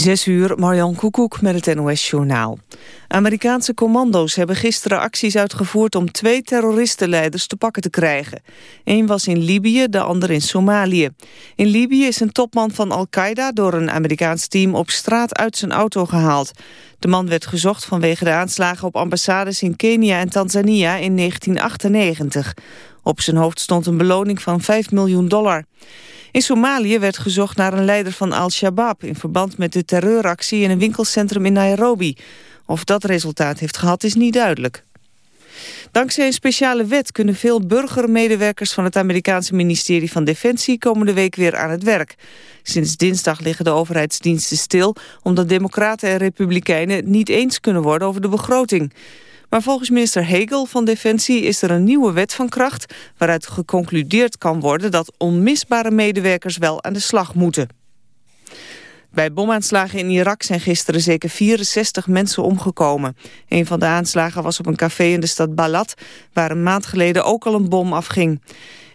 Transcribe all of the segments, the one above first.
Zes uur, Marjan Koekoek met het NOS-journaal. Amerikaanse commando's hebben gisteren acties uitgevoerd... om twee terroristenleiders te pakken te krijgen. Eén was in Libië, de ander in Somalië. In Libië is een topman van Al-Qaeda... door een Amerikaans team op straat uit zijn auto gehaald. De man werd gezocht vanwege de aanslagen op ambassades in Kenia en Tanzania in 1998. Op zijn hoofd stond een beloning van 5 miljoen dollar. In Somalië werd gezocht naar een leider van Al-Shabaab... in verband met de terreuractie in een winkelcentrum in Nairobi. Of dat resultaat heeft gehad is niet duidelijk. Dankzij een speciale wet kunnen veel burgermedewerkers van het Amerikaanse ministerie van Defensie komende week weer aan het werk. Sinds dinsdag liggen de overheidsdiensten stil omdat democraten en republikeinen het niet eens kunnen worden over de begroting. Maar volgens minister Hegel van Defensie is er een nieuwe wet van kracht... waaruit geconcludeerd kan worden dat onmisbare medewerkers wel aan de slag moeten. Bij bomaanslagen in Irak zijn gisteren zeker 64 mensen omgekomen. Een van de aanslagen was op een café in de stad Balad... waar een maand geleden ook al een bom afging.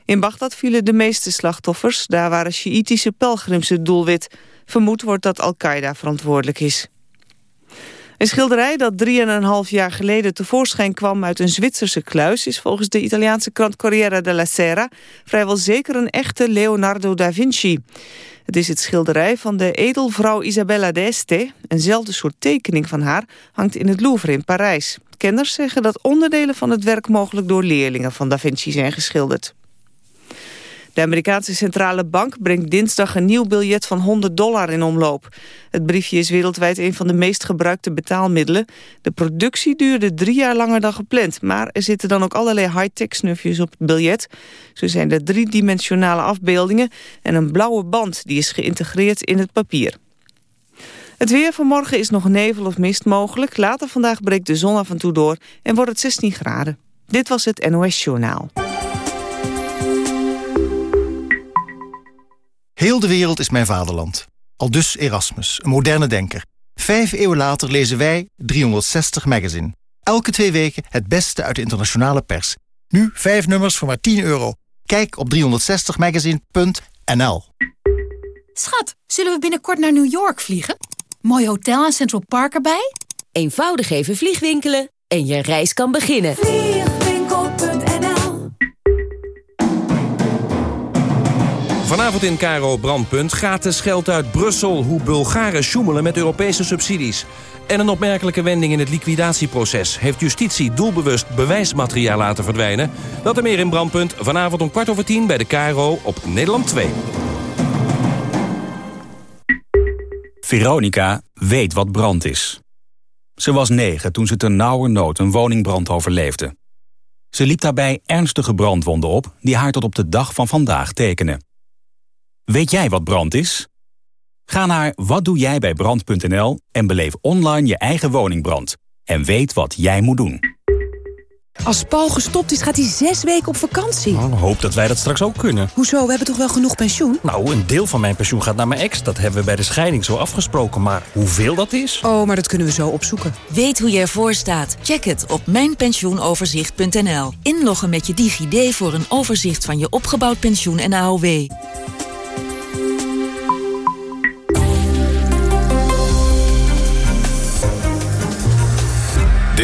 In Bagdad vielen de meeste slachtoffers. Daar waren Sjiïtische pelgrims het doelwit. Vermoed wordt dat Al-Qaeda verantwoordelijk is. Een schilderij dat 3,5 jaar geleden tevoorschijn kwam uit een Zwitserse kluis... is volgens de Italiaanse krant Corriere della Sera vrijwel zeker een echte Leonardo da Vinci. Het is het schilderij van de edelvrouw Isabella d'Este. Eenzelfde soort tekening van haar hangt in het Louvre in Parijs. Kenners zeggen dat onderdelen van het werk mogelijk door leerlingen van da Vinci zijn geschilderd. De Amerikaanse centrale bank brengt dinsdag een nieuw biljet van 100 dollar in omloop. Het briefje is wereldwijd een van de meest gebruikte betaalmiddelen. De productie duurde drie jaar langer dan gepland, maar er zitten dan ook allerlei high-tech snufjes op het biljet. Zo zijn er driedimensionale afbeeldingen en een blauwe band die is geïntegreerd in het papier. Het weer van morgen is nog nevel of mist mogelijk. Later vandaag breekt de zon af en toe door en wordt het 16 graden. Dit was het NOS Journaal. Heel de wereld is mijn vaderland. Al dus Erasmus, een moderne denker. Vijf eeuwen later lezen wij 360 Magazine. Elke twee weken het beste uit de internationale pers. Nu vijf nummers voor maar 10 euro. Kijk op 360magazine.nl Schat, zullen we binnenkort naar New York vliegen? Mooi hotel en Central Park erbij? Eenvoudig even vliegwinkelen en je reis kan beginnen. Vanavond in Caro Brandpunt gratis geld uit Brussel... hoe Bulgaren sjoemelen met Europese subsidies. En een opmerkelijke wending in het liquidatieproces. Heeft justitie doelbewust bewijsmateriaal laten verdwijnen? Dat er meer in Brandpunt vanavond om kwart over tien... bij de Caro op Nederland 2. Veronica weet wat brand is. Ze was negen toen ze ten nood een woningbrand overleefde. Ze liep daarbij ernstige brandwonden op... die haar tot op de dag van vandaag tekenen. Weet jij wat brand is? Ga naar watdoejijbijbrand.nl en beleef online je eigen woningbrand. En weet wat jij moet doen. Als Paul gestopt is, gaat hij zes weken op vakantie. Oh, hoop dat wij dat straks ook kunnen. Hoezo? We hebben toch wel genoeg pensioen? Nou, een deel van mijn pensioen gaat naar mijn ex. Dat hebben we bij de scheiding zo afgesproken. Maar hoeveel dat is? Oh, maar dat kunnen we zo opzoeken. Weet hoe je ervoor staat? Check het op mijnpensioenoverzicht.nl. Inloggen met je DigiD voor een overzicht van je opgebouwd pensioen en AOW.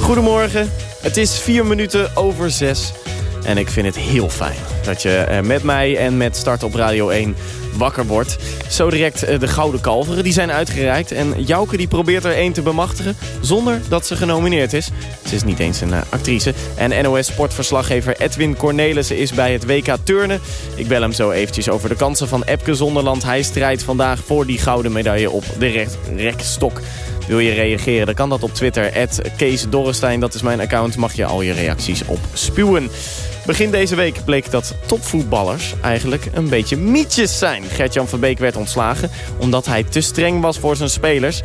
Goedemorgen, het is vier minuten over zes. En ik vind het heel fijn dat je eh, met mij en met Start op Radio 1 wakker wordt. Zo direct eh, de Gouden Kalveren, die zijn uitgereikt. En Jouke die probeert er één te bemachtigen zonder dat ze genomineerd is. Ze is niet eens een eh, actrice. En NOS-sportverslaggever Edwin Cornelissen is bij het WK Turnen. Ik bel hem zo eventjes over de kansen van Epke Zonderland. Hij strijdt vandaag voor die gouden medaille op de rekstok. Wil je reageren, dan kan dat op Twitter. Kees Dorrestein, dat is mijn account. Mag je al je reacties op spuwen. Begin deze week bleek dat topvoetballers eigenlijk een beetje mietjes zijn. Gert-Jan van Beek werd ontslagen omdat hij te streng was voor zijn spelers.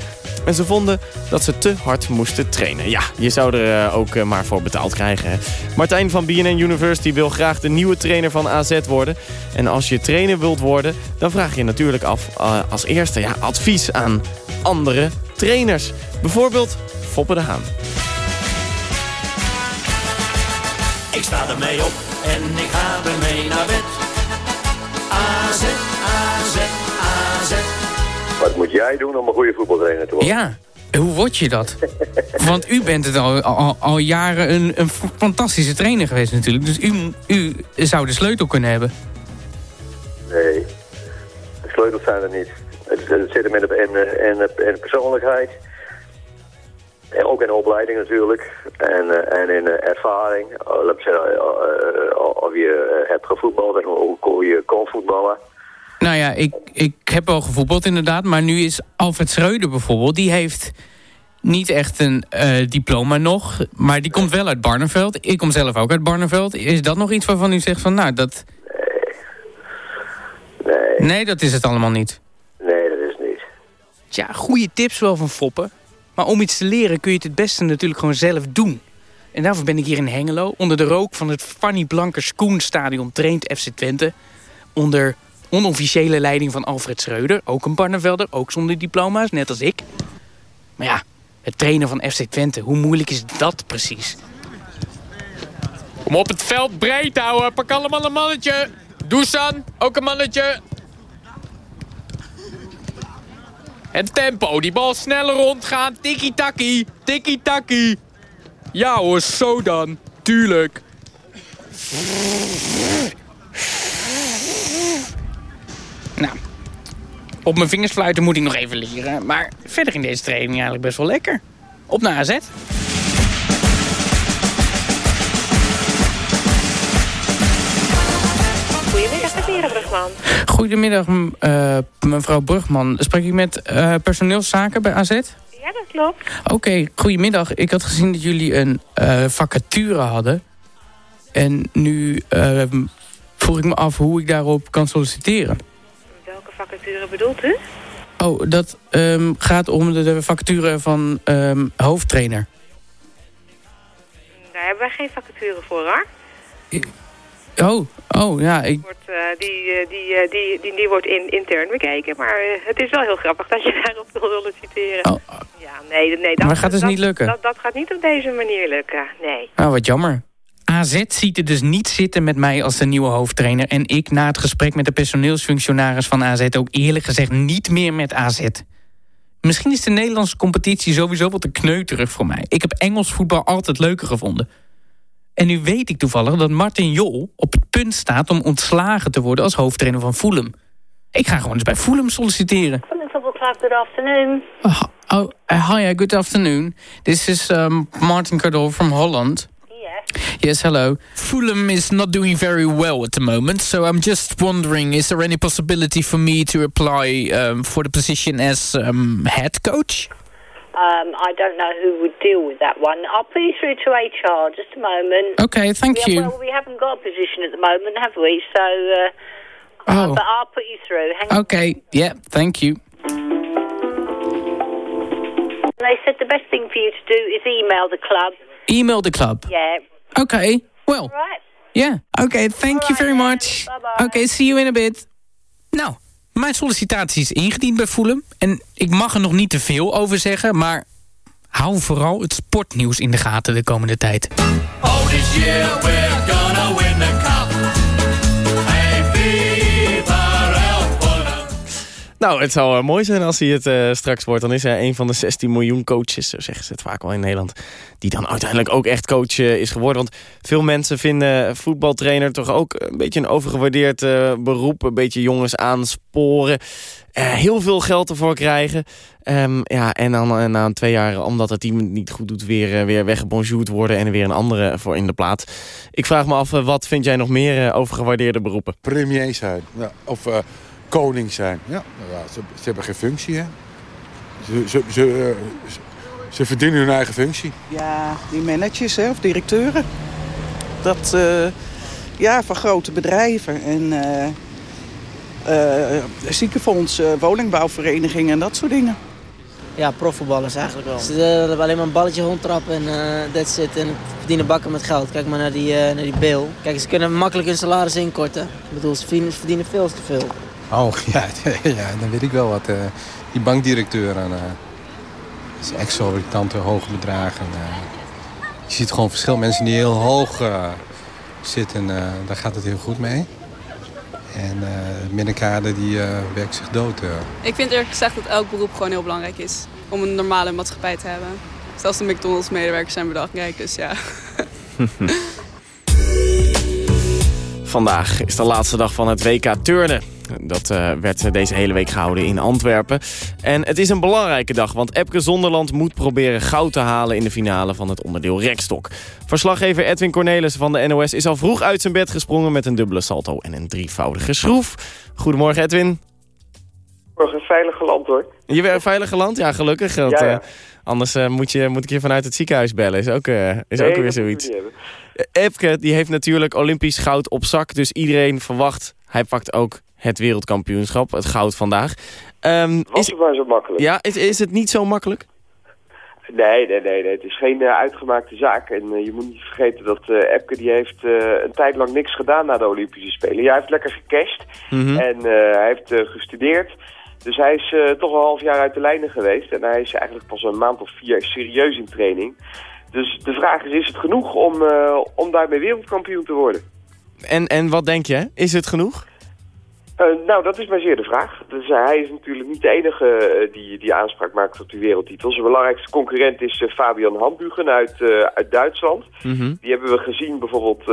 En ze vonden dat ze te hard moesten trainen. Ja, je zou er eh, ook eh, maar voor betaald krijgen. Martijn van BNN University wil graag de nieuwe trainer van AZ worden. En als je trainer wilt worden, dan vraag je natuurlijk af uh, als eerste ja, advies aan andere trainers. Bijvoorbeeld Foppe de Haan. Ik sta er mee op en ik ga er mee naar bed. AZ, AZ, AZ. Wat moet jij doen om een goede voetbaltrainer te worden? Ja, hoe word je dat? Want u bent het al, al, al jaren een, een, fantastische trainer geweest natuurlijk. Dus u, u zou de sleutel kunnen hebben. Nee, de sleutels zijn er niet. Het, zit hem in de, in, in, in persoonlijkheid. En ook in de opleiding natuurlijk. En, uh, en in ervaring. Uh, of je hebt gevoetbald en hoe je kon voetballen. Nou ja, ik, ik heb wel gevoetbald inderdaad. Maar nu is Alfred Schreuder bijvoorbeeld. Die heeft niet echt een diploma nog. Maar die komt wel uit Barneveld. Ik kom zelf ook uit Barneveld. Is dat nog iets waarvan u zegt van nou dat... Nee. Nee, nee dat is het allemaal niet. Tja, goede tips wel van Foppen. Maar om iets te leren kun je het het beste natuurlijk gewoon zelf doen. En daarvoor ben ik hier in Hengelo. Onder de rook van het Fanny Blankers Koenstadion traint FC Twente. Onder onofficiële leiding van Alfred Schreuder. Ook een Barnevelder, ook zonder diploma's, net als ik. Maar ja, het trainen van FC Twente, hoe moeilijk is dat precies? Kom op het veld breed houden, pak allemaal een mannetje. Dusan, ook een mannetje. Het tempo, die bal sneller rondgaan. Tikkie-takkie, tikkie-takkie. Ja hoor, zo dan. Tuurlijk. Nou, op mijn vingers fluiten moet ik nog even leren. Maar verder in deze training eigenlijk best wel lekker. Op naar AZ. Brugman. Goedemiddag, uh, mevrouw Brugman. Spreek ik met uh, personeelszaken bij AZ? Ja, dat klopt. Oké, okay, goedemiddag. Ik had gezien dat jullie een uh, vacature hadden. En nu ehm, vroeg ik me af hoe ik daarop kan solliciteren. Welke vacature bedoelt u? Oh, dat um, gaat om de, de vacature van um, hoofdtrainer. Daar hebben wij geen vacature voor, hoor. Oh, oh ja. Ik... Wordt, uh, die, uh, die, uh, die, die, die, wordt in, intern bekeken. Maar het is wel heel grappig dat je daarop wil solliciteren. Oh. Ja, nee, nee, dat, maar gaat dus dat, niet lukken? Dat, dat, gaat niet op deze manier lukken, nee. Oh, wat jammer. AZ ziet er dus niet zitten met mij als de nieuwe hoofdtrainer. En ik na het gesprek met de personeelsfunctionaris van AZ... ook eerlijk gezegd niet meer met AZ. Misschien is de Nederlandse competitie sowieso wat te kneuterig voor mij. Ik heb Engels voetbal altijd leuker gevonden. En nu weet ik toevallig dat Martin Jol op het punt staat... om ontslagen te worden als hoofdtrainer van Fulham. Ik ga gewoon eens bij Fulham solliciteren. Good afternoon. Oh, oh uh, hi, good afternoon. This is um, Martin Cardol from Holland. Yes. Yes, hello. Fulham is not doing very well at the moment, so I'm just wondering, is there any possibility for me to apply um, for the position as um, head coach? Um, I don't know who would deal with that one. I'll put you through to HR, just a moment. Okay, thank you. Well, we haven't got a position at the moment, have we? So, uh, oh. but I'll put you through. Hang okay, yeah, thank you. They said the best thing for you to do is email the club. Email the club? Yeah. Okay, well. Right. Yeah, okay, thank All you right, very much. Bye-bye. Okay, see you in a bit. Nou, mijn sollicitatie is ingediend bij Fulham. En ik mag er nog niet te veel over zeggen, maar hou vooral het sportnieuws in de gaten de komende tijd. Oh, this year we're gonna win the cup. Nou, het zou uh, mooi zijn als hij het uh, straks wordt. Dan is hij een van de 16 miljoen coaches, zo zeggen ze het vaak wel in Nederland... die dan uiteindelijk ook echt coach uh, is geworden. Want veel mensen vinden voetbaltrainer toch ook een beetje een overgewaardeerd beroep. Een beetje jongens aansporen. heel veel geld ervoor krijgen. Um, ja, en dan na twee jaar, omdat het team niet goed doet... weer, weer weggebonjourd worden en er weer een andere voor in de plaats. Ik vraag me af, wat vind jij nog meer overgewaardeerde beroepen? Premier zijn, ja, of koning zijn. Ja, ja ze, ze, hebben geen functie, hè. Ze, ze, ze, eh, ze verdienen hun eigen functie. Ja, die managers hè, of directeuren. Dat, uh, ja, van grote bedrijven. En uh, uh, ziekenfondsen, woningbouwverenigingen en dat soort dingen. Ja, profvoetballers eigenlijk wel. Ze hebben alleen maar een balletje rondtrappen en uh, that's it. En verdienen bakken met geld. Kijk maar naar die, uh, naar die Bill. Kijk, ze kunnen makkelijk hun salaris inkorten. Ik bedoel, ze verdienen veel te veel. Oh, ja, ja, dan weet ik wel wat. Uh, die bankdirecteuren, uh, dat is exorbitante hoge bedragen. je ziet gewoon verschil. Mensen die heel hoog zitten, daar gaat het heel goed mee. En uh, middenkader die uh, werkt zich dood. Uh. Ik vind eerlijk gezegd dat elk beroep gewoon heel belangrijk is. Om een normale maatschappij te hebben. Zelfs de McDonald's medewerkers zijn belangrijk, dus ja. Vandaag is de laatste dag van het WK Turnen. Dat uh, werd deze hele week gehouden in Antwerpen. En het is een belangrijke dag, want Epke Zonderland moet proberen goud te halen in de finale van het onderdeel rekstok. Verslaggever Edwin Cornelis van de NOS is al vroeg uit zijn bed gesprongen met een dubbele salto en een drievoudige schroef. Goedemorgen Edwin. Goedemorgen, veilig geland hoor. Je bent veilig geland? Ja, gelukkig. Ja, ja. Uh, anders uh, moet, je, moet ik je vanuit het ziekenhuis bellen. Is ook, is nee, ook weer zoiets. Epke die heeft natuurlijk Olympisch goud op zak. Dus iedereen verwacht, hij pakt ook het wereldkampioenschap, het goud vandaag. Um, Was het maar zo makkelijk? Ja, is, is het niet zo makkelijk? Nee, nee, nee, nee. het is geen uh, uitgemaakte zaak. En uh, je moet niet vergeten dat uh, Epke die heeft een tijd lang niks gedaan na de Olympische Spelen. Ja, hij heeft lekker gecashed mm -hmm. en hij heeft gestudeerd. Dus hij is toch een half jaar uit de lijnen geweest. En hij is eigenlijk pas een maand of vier serieus in training. Dus de vraag is, is het genoeg om, om daarmee wereldkampioen te worden? En, en wat denk je? Is het genoeg? Uh, nou, dat is maar zeer de vraag. Dus uh, hij is natuurlijk niet de enige uh, die, die aanspraak maakt op die wereldtitel. Zijn belangrijkste concurrent is Fabian Hambugen uit, uit Duitsland. Mm -hmm. Die hebben we gezien bijvoorbeeld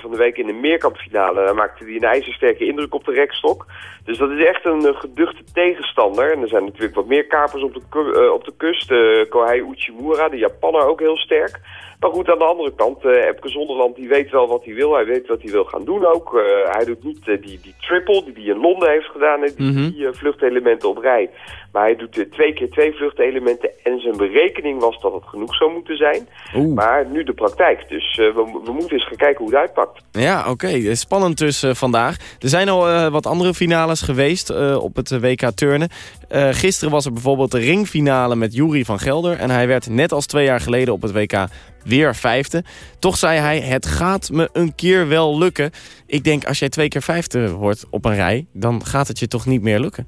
van de week in de meerkampfinale. Daar maakte hij een ijzersterke indruk op de rekstok. Dus dat is echt een geduchte tegenstander. En er zijn natuurlijk wat meer kapers op de, op de kust. Kohei Uchimura, de Japanner, ook heel sterk. Maar goed, aan de andere kant, uh, Epke Zonderland die weet wel wat hij wil. Hij weet wat hij wil gaan doen ook. Uh, hij doet niet uh, die, die triple die hij in Londen heeft gedaan, die, mm -hmm. die vluchtelementen op rij. Maar hij doet twee keer twee vluchtelementen en zijn berekening was dat het genoeg zou moeten zijn. Oeh. Maar nu de praktijk. Dus we, we, moeten eens gaan kijken hoe het uitpakt. Ja, oké. Okay. Spannend dus vandaag. Er zijn al wat andere finales geweest op het WK turnen. gisteren was er bijvoorbeeld de ringfinale met Jury van Gelder. En hij werd net als twee jaar geleden op het WK weer vijfde. Toch zei hij, het gaat me een keer wel lukken. Ik denk, als jij twee keer vijfde wordt op een rij... dan gaat het je toch niet meer lukken?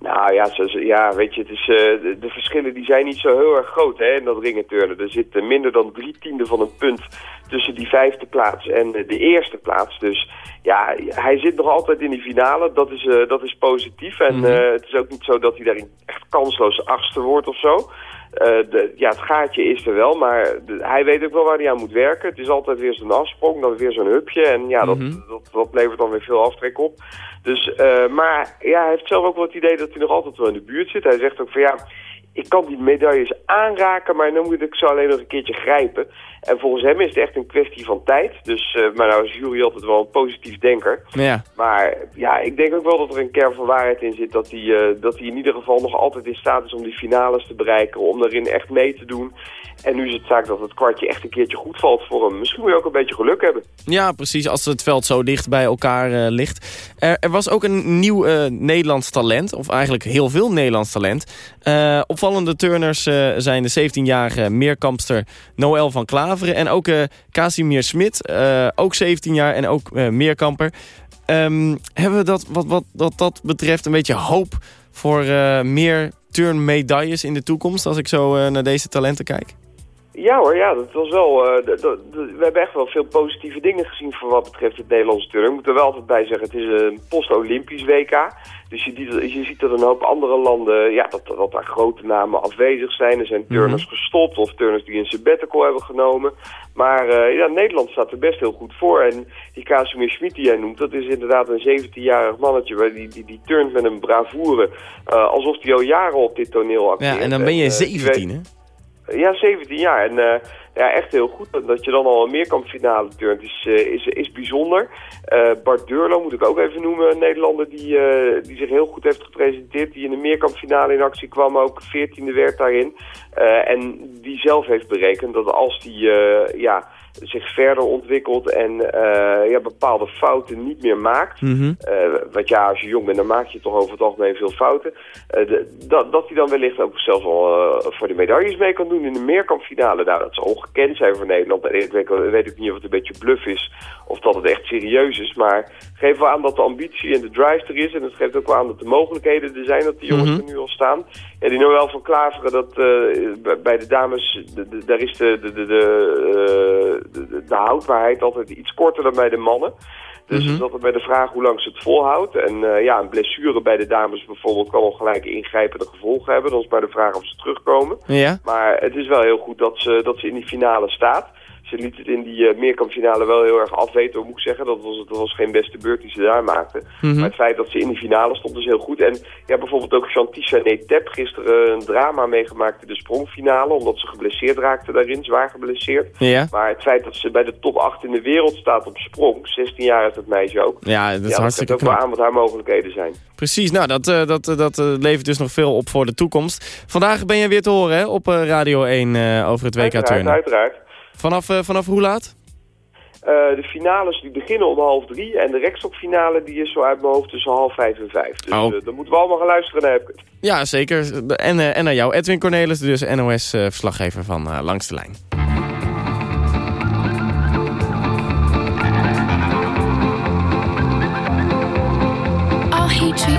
Nou ja, zo, ja weet je, het is, uh, de, de, verschillen die zijn niet zo heel erg groot hè, in dat ringenturnen. Er zit uh, minder dan drie tiende van een punt tussen die vijfde plaats en uh, de eerste plaats. Dus ja, hij zit nog altijd in die finale. Dat is, dat is positief. En mm -hmm. het is ook niet zo dat hij daarin echt kansloos achtste wordt of zo. De, ja, het gaatje is er wel, maar de, hij weet ook wel waar hij aan moet werken. Het is altijd weer zo'n afsprong, dan weer zo'n hupje. En ja, dat, mm -hmm. dat, dat, levert dan weer veel aftrek op. Dus, uh, maar ja, hij heeft zelf ook wel het idee dat hij nog altijd wel in de buurt zit. Hij zegt ook van ja, ik kan die medailles aanraken, maar dan moet ik ze alleen nog een keertje grijpen. En volgens hem is het echt een kwestie van tijd. Dus, uh, maar nou is Jury altijd wel een positief denker. Ja. Maar ja, ik denk ook wel dat er een kern van waarheid in zit. Dat hij, uh, dat hij in ieder geval nog altijd in staat is om die finales te bereiken. Om daarin echt mee te doen. En nu is het zaak dat het kwartje echt een keertje goed valt voor hem. Misschien moet je ook een beetje geluk hebben. Ja, precies. Als het veld zo dicht bij elkaar uh, ligt. Er, er, was ook een nieuw Nederlands talent. Of eigenlijk heel veel Nederlands talent. Uh, opvallende turners zijn de 17-jarige meerkampster Noël van Klaveren. En ook Casimir Smit. ook 17 jaar en ook meerkamper. Um, hebben we dat wat, wat, wat dat betreft een beetje hoop voor meer turnmedailles in de toekomst... als ik zo naar deze talenten kijk? Ja hoor, ja, dat was wel. Uh, dat, dat, we hebben echt wel veel positieve dingen gezien voor wat betreft het Nederlandse turnen. Ik moet er wel altijd bij zeggen, het is een post-Olympisch WK. Dus je, je, ziet dat een hoop andere landen, ja, dat, dat daar grote namen afwezig zijn. Er zijn turners mm -hmm. gestopt of turners die een sabbatical hebben genomen. Maar uh, ja, Nederland staat er best heel goed voor. En die Casimir Schmid die jij noemt, dat is inderdaad een 17-jarig mannetje. Die, die, die turnt met een bravoure, uh, alsof hij al jaren op dit toneel acteert. Ja, en dan ben je 17, hè? Ja, 17 jaar. En uh, ja, echt heel goed. Dat je dan al een meerkampfinale turnt is, eh, is, is bijzonder. Eh, Bart Deurlo moet ik ook even noemen, een Nederlander die, eh, die zich heel goed heeft gepresenteerd. Die in de meerkampfinale in actie kwam, ook 14e werd daarin. En die zelf heeft berekend dat als die ja, zich verder ontwikkelt en eh, ja, bepaalde fouten niet meer maakt. Eh, want ja, als je jong bent, dan maak je toch over het algemeen veel fouten. Eh, de- dat, dat hij dan wellicht ook zelfs al voor de medailles mee kan doen in de meerkampfinale. Nou, dat zou ongekend zijn voor Nederland. En ik weet, weet ook niet of het een beetje bluff is of dat het echt serieus is. Maar geef wel aan dat de ambitie en de drive er is. En het geeft ook wel aan dat de mogelijkheden er zijn, dat die jongens Mhm. er nu al staan. Ja, die Noël van Klaveren, dat, bij- bij de dames, de- de- daar is de, de, de, de, de, de- houdbaarheid altijd iets korter dan bij de mannen. Dus Mhm. dat is bij de vraag hoe lang ze het volhoudt. En eh, ja, een blessure bij de dames bijvoorbeeld kan al gelijk ingrijpende gevolgen hebben. Dan is bij de vraag of ze terugkomen. Ja. Maar het is wel heel goed dat ze, dat ze in die finale staat. Ze liet het in die uh, meerkampfinale wel heel erg afweten, moet ik zeggen. Dat was, dat was geen beste beurt die ze daar maakte. Mhm. Maar het feit dat ze in die finale stond is heel goed. En ja, bijvoorbeeld ook Chantisha Netep gisteren een drama meegemaakt in de sprongfinale. Omdat ze geblesseerd raakte daarin, zwaar geblesseerd. Ja. Maar het feit dat ze bij de top 8 in de wereld staat op sprong, 16 jaar is dat meisje ook. Ja, dat is ja, hartstikke geeft ook wel aan wat haar mogelijkheden zijn. Precies, nou dat, eh, dat, eh, dat eh, levert dus nog veel op voor de toekomst. Vandaag ben je weer te horen hè, op eh, Radio 1 eh, over het WK Uiteraard, turnen. uiteraard. Vanaf, eh, vanaf hoe laat? Eh, de finales die beginnen om half drie. En de rekstokfinale die is zo uit mijn hoofd tussen half vijf en vijf. Dus Oh. eh, dan moeten we allemaal gaan luisteren naar Epke. Ja, zeker. En, en naar jou, Edwin Cornelis, dus NOS-verslaggever van Langs de Lijn.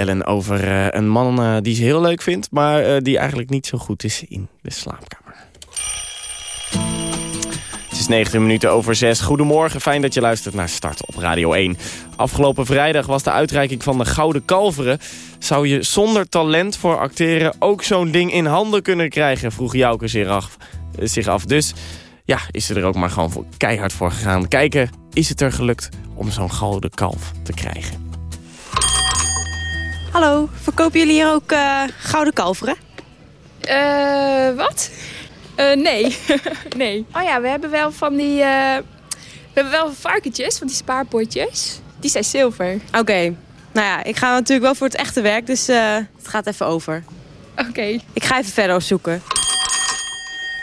Allen over eh, een man eh, die ze heel leuk vindt... maar eh, die eigenlijk niet zo goed is in de slaapkamer. Het is 19 minuten over 6. Goedemorgen, fijn dat je luistert naar Start op Radio 1. Afgelopen vrijdag was de uitreiking van de Gouden Kalveren. Zou je zonder talent voor acteren ook zo'n ding in handen kunnen krijgen? Vroeg Jouke zich af. Zich af. Dus ja, is ze er ook maar gewoon keihard voor gegaan. Kijken, is het er gelukt om zo'n gouden kalf te krijgen? Hallo, verkopen jullie hier ook eh, gouden kalveren? Eh, wat? Eh, nee. nee. Oh ja, we hebben wel van die... eh, we hebben wel varkentjes, van die spaarpotjes. Die zijn zilver. Oké, nou ja, ik ga natuurlijk wel voor het echte werk, dus het gaat even over. Oké. Ik ga even verder zoeken.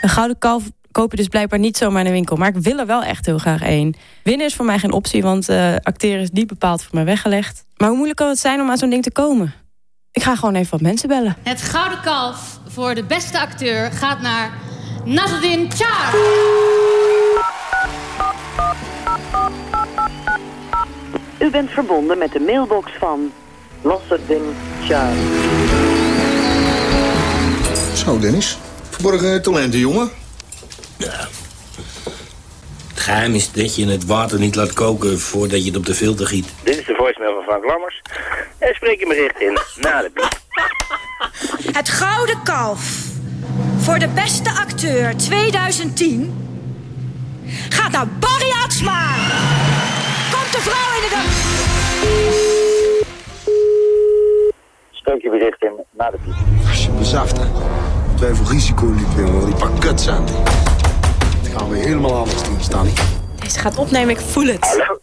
Een gouden kalf koop je dus blijkbaar niet zomaar in de winkel, maar ik wil er wel echt heel graag één. Winnen is voor mij geen optie, want eh, acteren is niet bepaald voor mij weggelegd. Maar hoe moeilijk kan het zijn om aan zo'n ding te komen? Ik ga gewoon even wat mensen bellen. Het Gouden Kalf voor de beste acteur gaat naar Nazaddin Char. U bent verbonden met de mailbox van Nasreddin Shah. Zo, Dennis. Verborgen talenten, jongen. Het geheim is dat je het water niet laat koken voordat je het op de filter giet. Dit is de voicemail van Frank Lammers. En spreek je bericht in na de piep. Het Gouden Kalf voor de beste acteur 2010 gaat naar Barry Atsma. Komt de vrouw in de dag. Spreek je bericht in na de piep. Als je bezaft, hè. Twijfel risico niet meer, want die pak kuts aan. Gaan we helemaal anders doen, Stanley. Deze gaat opnemen, ik voel het. Hallo.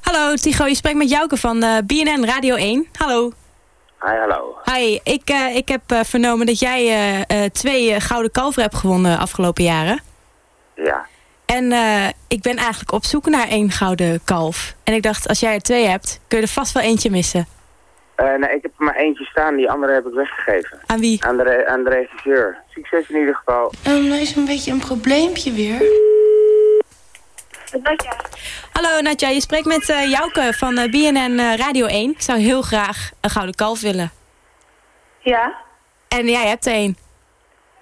Hallo, Tigo, je spreekt met Jouke van eh, BNN Radio 1. Hallo. Hi, hallo. Hi, ik, eh, ik heb eh, vernomen dat jij eh, eh, twee gouden kalveren hebt gewonnen afgelopen jaren. Ja. En eh, ik ben eigenlijk op zoek naar één gouden kalf. En ik dacht, als jij er twee hebt, kun je er vast wel eentje missen. Eh, nee, ik heb er maar eentje staan, die andere heb ik weggegeven. Aan wie? Aan de, aan de regisseur. Succes in ieder geval. Um, nou is een beetje een probleempje weer. Hallo Nadja, je spreekt met eh, Jouke van eh, BNN Radio 1. Ik zou heel graag een gouden kalf willen. Ja, En jij hebt er één.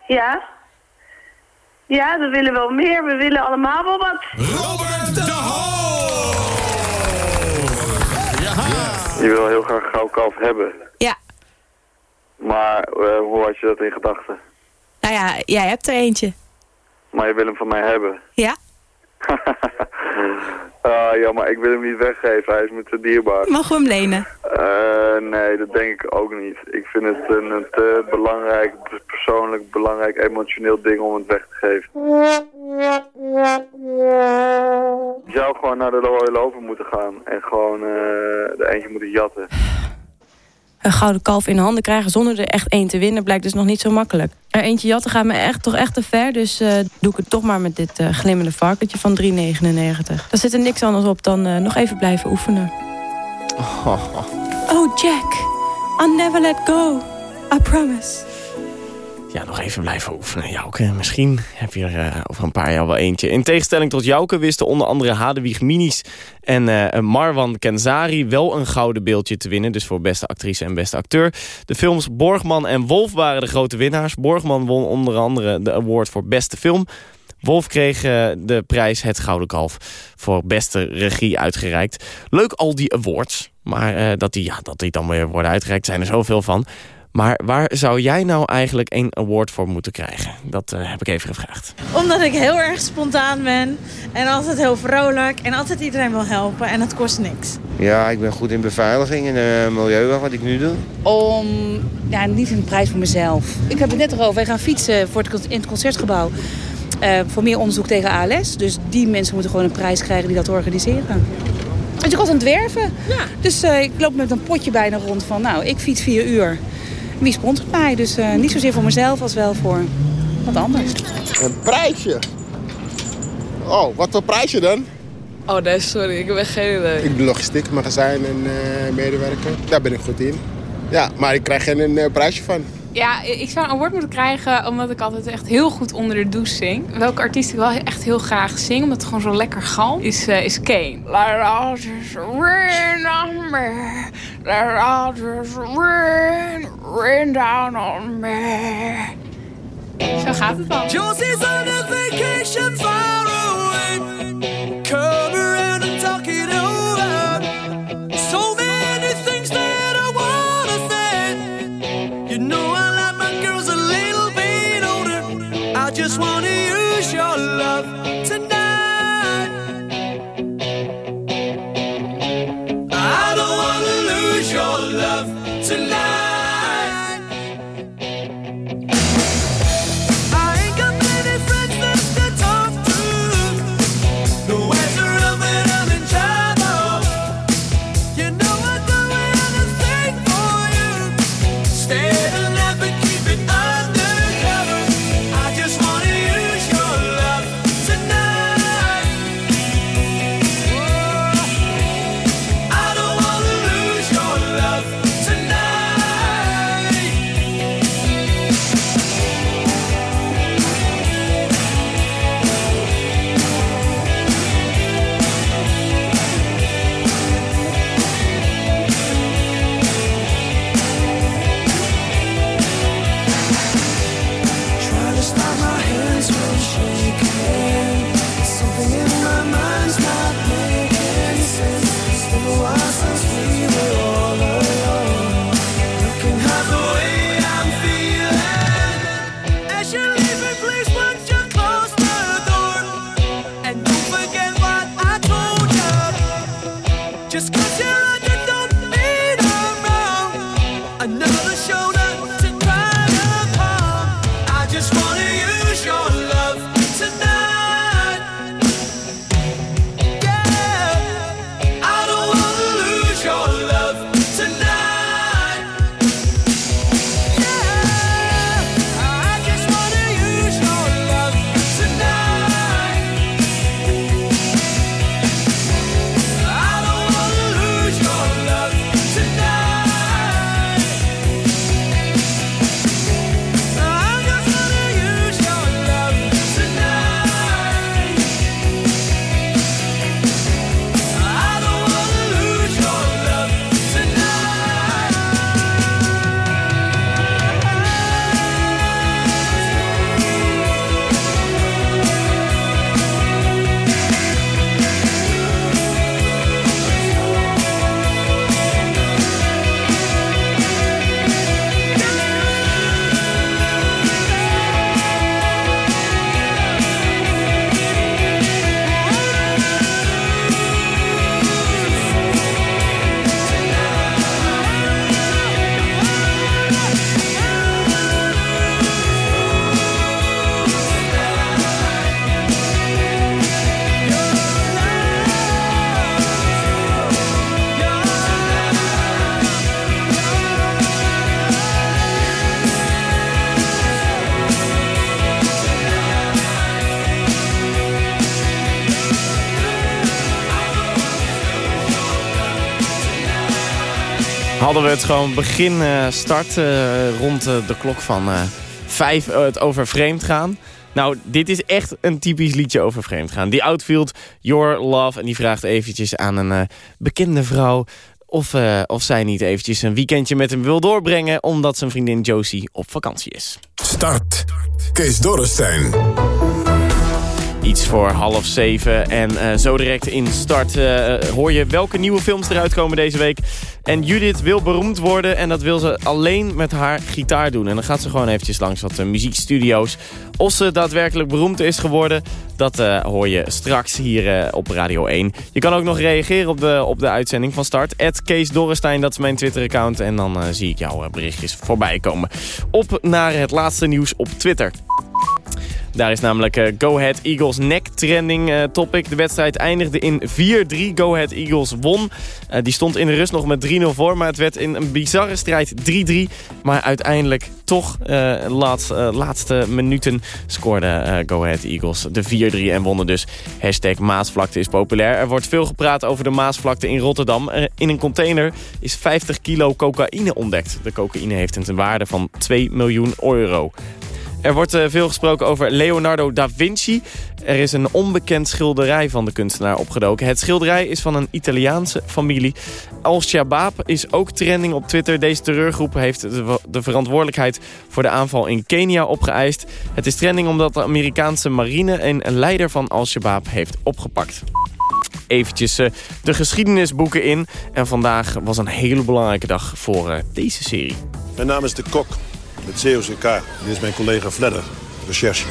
ja. Ja, we willen wel meer. We willen allemaal wel wat. Je wil heel graag een gouden kalf hebben. Ja. Maar eh, hoe had je dat in gedachten? Nou ja, jij hebt er eentje. Maar je wil hem van mij hebben. Ja? Ah, ja, maar ik wil hem niet weggeven. Hij is me te dierbaar. Mogen we hem lenen? Eh, nee, dat denk ik ook niet. Ik vind het een, een te belangrijk, persoonlijk belangrijk, emotioneel ding om het weg te geven. Je zou gewoon naar de Royal Open moeten gaan en gewoon eh de eentje moeten jatten. Een gouden kalf in handen krijgen zonder er echt één te winnen... blijkt dus nog niet zo makkelijk. Er eentje jatten gaat me echt, toch echt te ver... dus eh, doe ik het toch maar met dit eh, glimmende varkentje van 3,99. Daar zit er niks anders op dan eh, nog even blijven oefenen. Oh, Jack. I'll never let go. I promise. Ja, nog even blijven oefenen, Jouke. Misschien heb je er eh, over een paar jaar wel eentje. In tegenstelling tot Jouke wisten onder andere Hadewig Minis en eh, Marwan Kenzari wel een gouden beeldje te winnen. Dus voor beste actrice en beste acteur. De films Borgman en Wolf waren de grote winnaars. Borgman won onder andere de award voor beste film. Wolf kreeg eh, de prijs Het Gouden Kalf voor beste regie uitgereikt. Leuk al die awards, maar dat, die, ja, dat die dan weer worden uitgereikt zijn er zoveel van. Maar waar zou jij nou eigenlijk een award voor moeten krijgen? Dat eh, heb ik even gevraagd. Omdat ik heel erg spontaan ben en altijd heel vrolijk en altijd iedereen wil helpen en het kost niks. Ja, ik ben goed in beveiliging en eh, milieu, wat ik nu doe. Om, ja, niet een prijs voor mezelf. Ik heb het net erover, wij gaan fietsen voor het, in het concertgebouw. eh, voor meer onderzoek tegen ALS. Dus die mensen moeten gewoon een prijs krijgen die dat organiseren. Dus ik was aan het werven. Dus eh, ik loop met een potje bijna rond van, nou, ik fiets vier uur. Wie sponsort mij? Dus eh, niet zozeer voor mezelf als wel voor wat anders. Een prijsje? Oh, wat voor prijsje dan? Oh nee, sorry, ik heb geen idee. Ik doe logistiek, magazijn en eh, medewerker. Daar ben ik goed in. Ja, maar ik krijg geen eh, prijsje van. Ja, ik zou een award moeten krijgen omdat ik altijd echt heel goed onder de douche zing. Welke artiest ik wel echt heel graag zing, omdat het gewoon zo lekker galmt, is, eh, is Kane. Like all this remember let all just rain, rain down on me. Zo gaat het dan. Josie's on a vacation far away. Hadden we het gewoon begin eh, start eh, rond eh, de klok van vijf het over vreemd gaan. Nou, dit is echt een typisch liedje over vreemd gaan. Die Outfield, Your Love. En die vraagt eventjes aan een bekende vrouw... Of, of zij niet eventjes een weekendje met hem wil doorbrengen... omdat zijn vriendin Josie op vakantie is. Start. Kees Dorrestein. Iets voor half zeven. En eh, zo direct in start eh, hoor je welke nieuwe films eruit komen deze week. En Judith wil beroemd worden en dat wil ze alleen met haar gitaar doen. En dan gaat ze gewoon eventjes langs wat eh, muziekstudio's. Of ze daadwerkelijk beroemd is geworden, dat eh, hoor je straks hier eh, op Radio 1. Je kan ook nog reageren op de, op de uitzending van start. Kees Dorrestein, dat is mijn Twitter-account. En dan eh, zie ik jouw eh, berichtjes voorbij komen. Op naar het laatste nieuws op Twitter. Daar is namelijk eh, Go Ahead Eagles neck trending eh, topic. De wedstrijd eindigde in 4-3. Go Ahead Eagles won. Eh, die stond in de rust nog met 3-0 voor. Maar het werd in een bizarre strijd 3-3. Maar uiteindelijk toch eh, laatste minuten scoorde Go Ahead Eagles de 4-3 en wonnen dus. Hashtag Maasvlakte is populair. Er wordt veel gepraat over de Maasvlakte in Rotterdam. Er- in een container is 50 kilo cocaïne ontdekt. De cocaïne heeft een waarde van 2 miljoen euro. Er wordt eh, veel gesproken over Leonardo da Vinci. Er is een onbekend schilderij van de kunstenaar opgedoken. Het schilderij is van een Italiaanse familie. Al-Shabaab is ook trending op Twitter. Deze terreurgroep heeft de, de verantwoordelijkheid voor de aanval in Kenia opgeëist. Het is trending omdat de Amerikaanse marine een leider van Al-Shabaab heeft opgepakt eventjes eh, de geschiedenisboeken in. En vandaag was een hele belangrijke dag voor eh, deze serie. Mijn naam is De Kok, met COCK. Dit is mijn collega Fledder, recherche.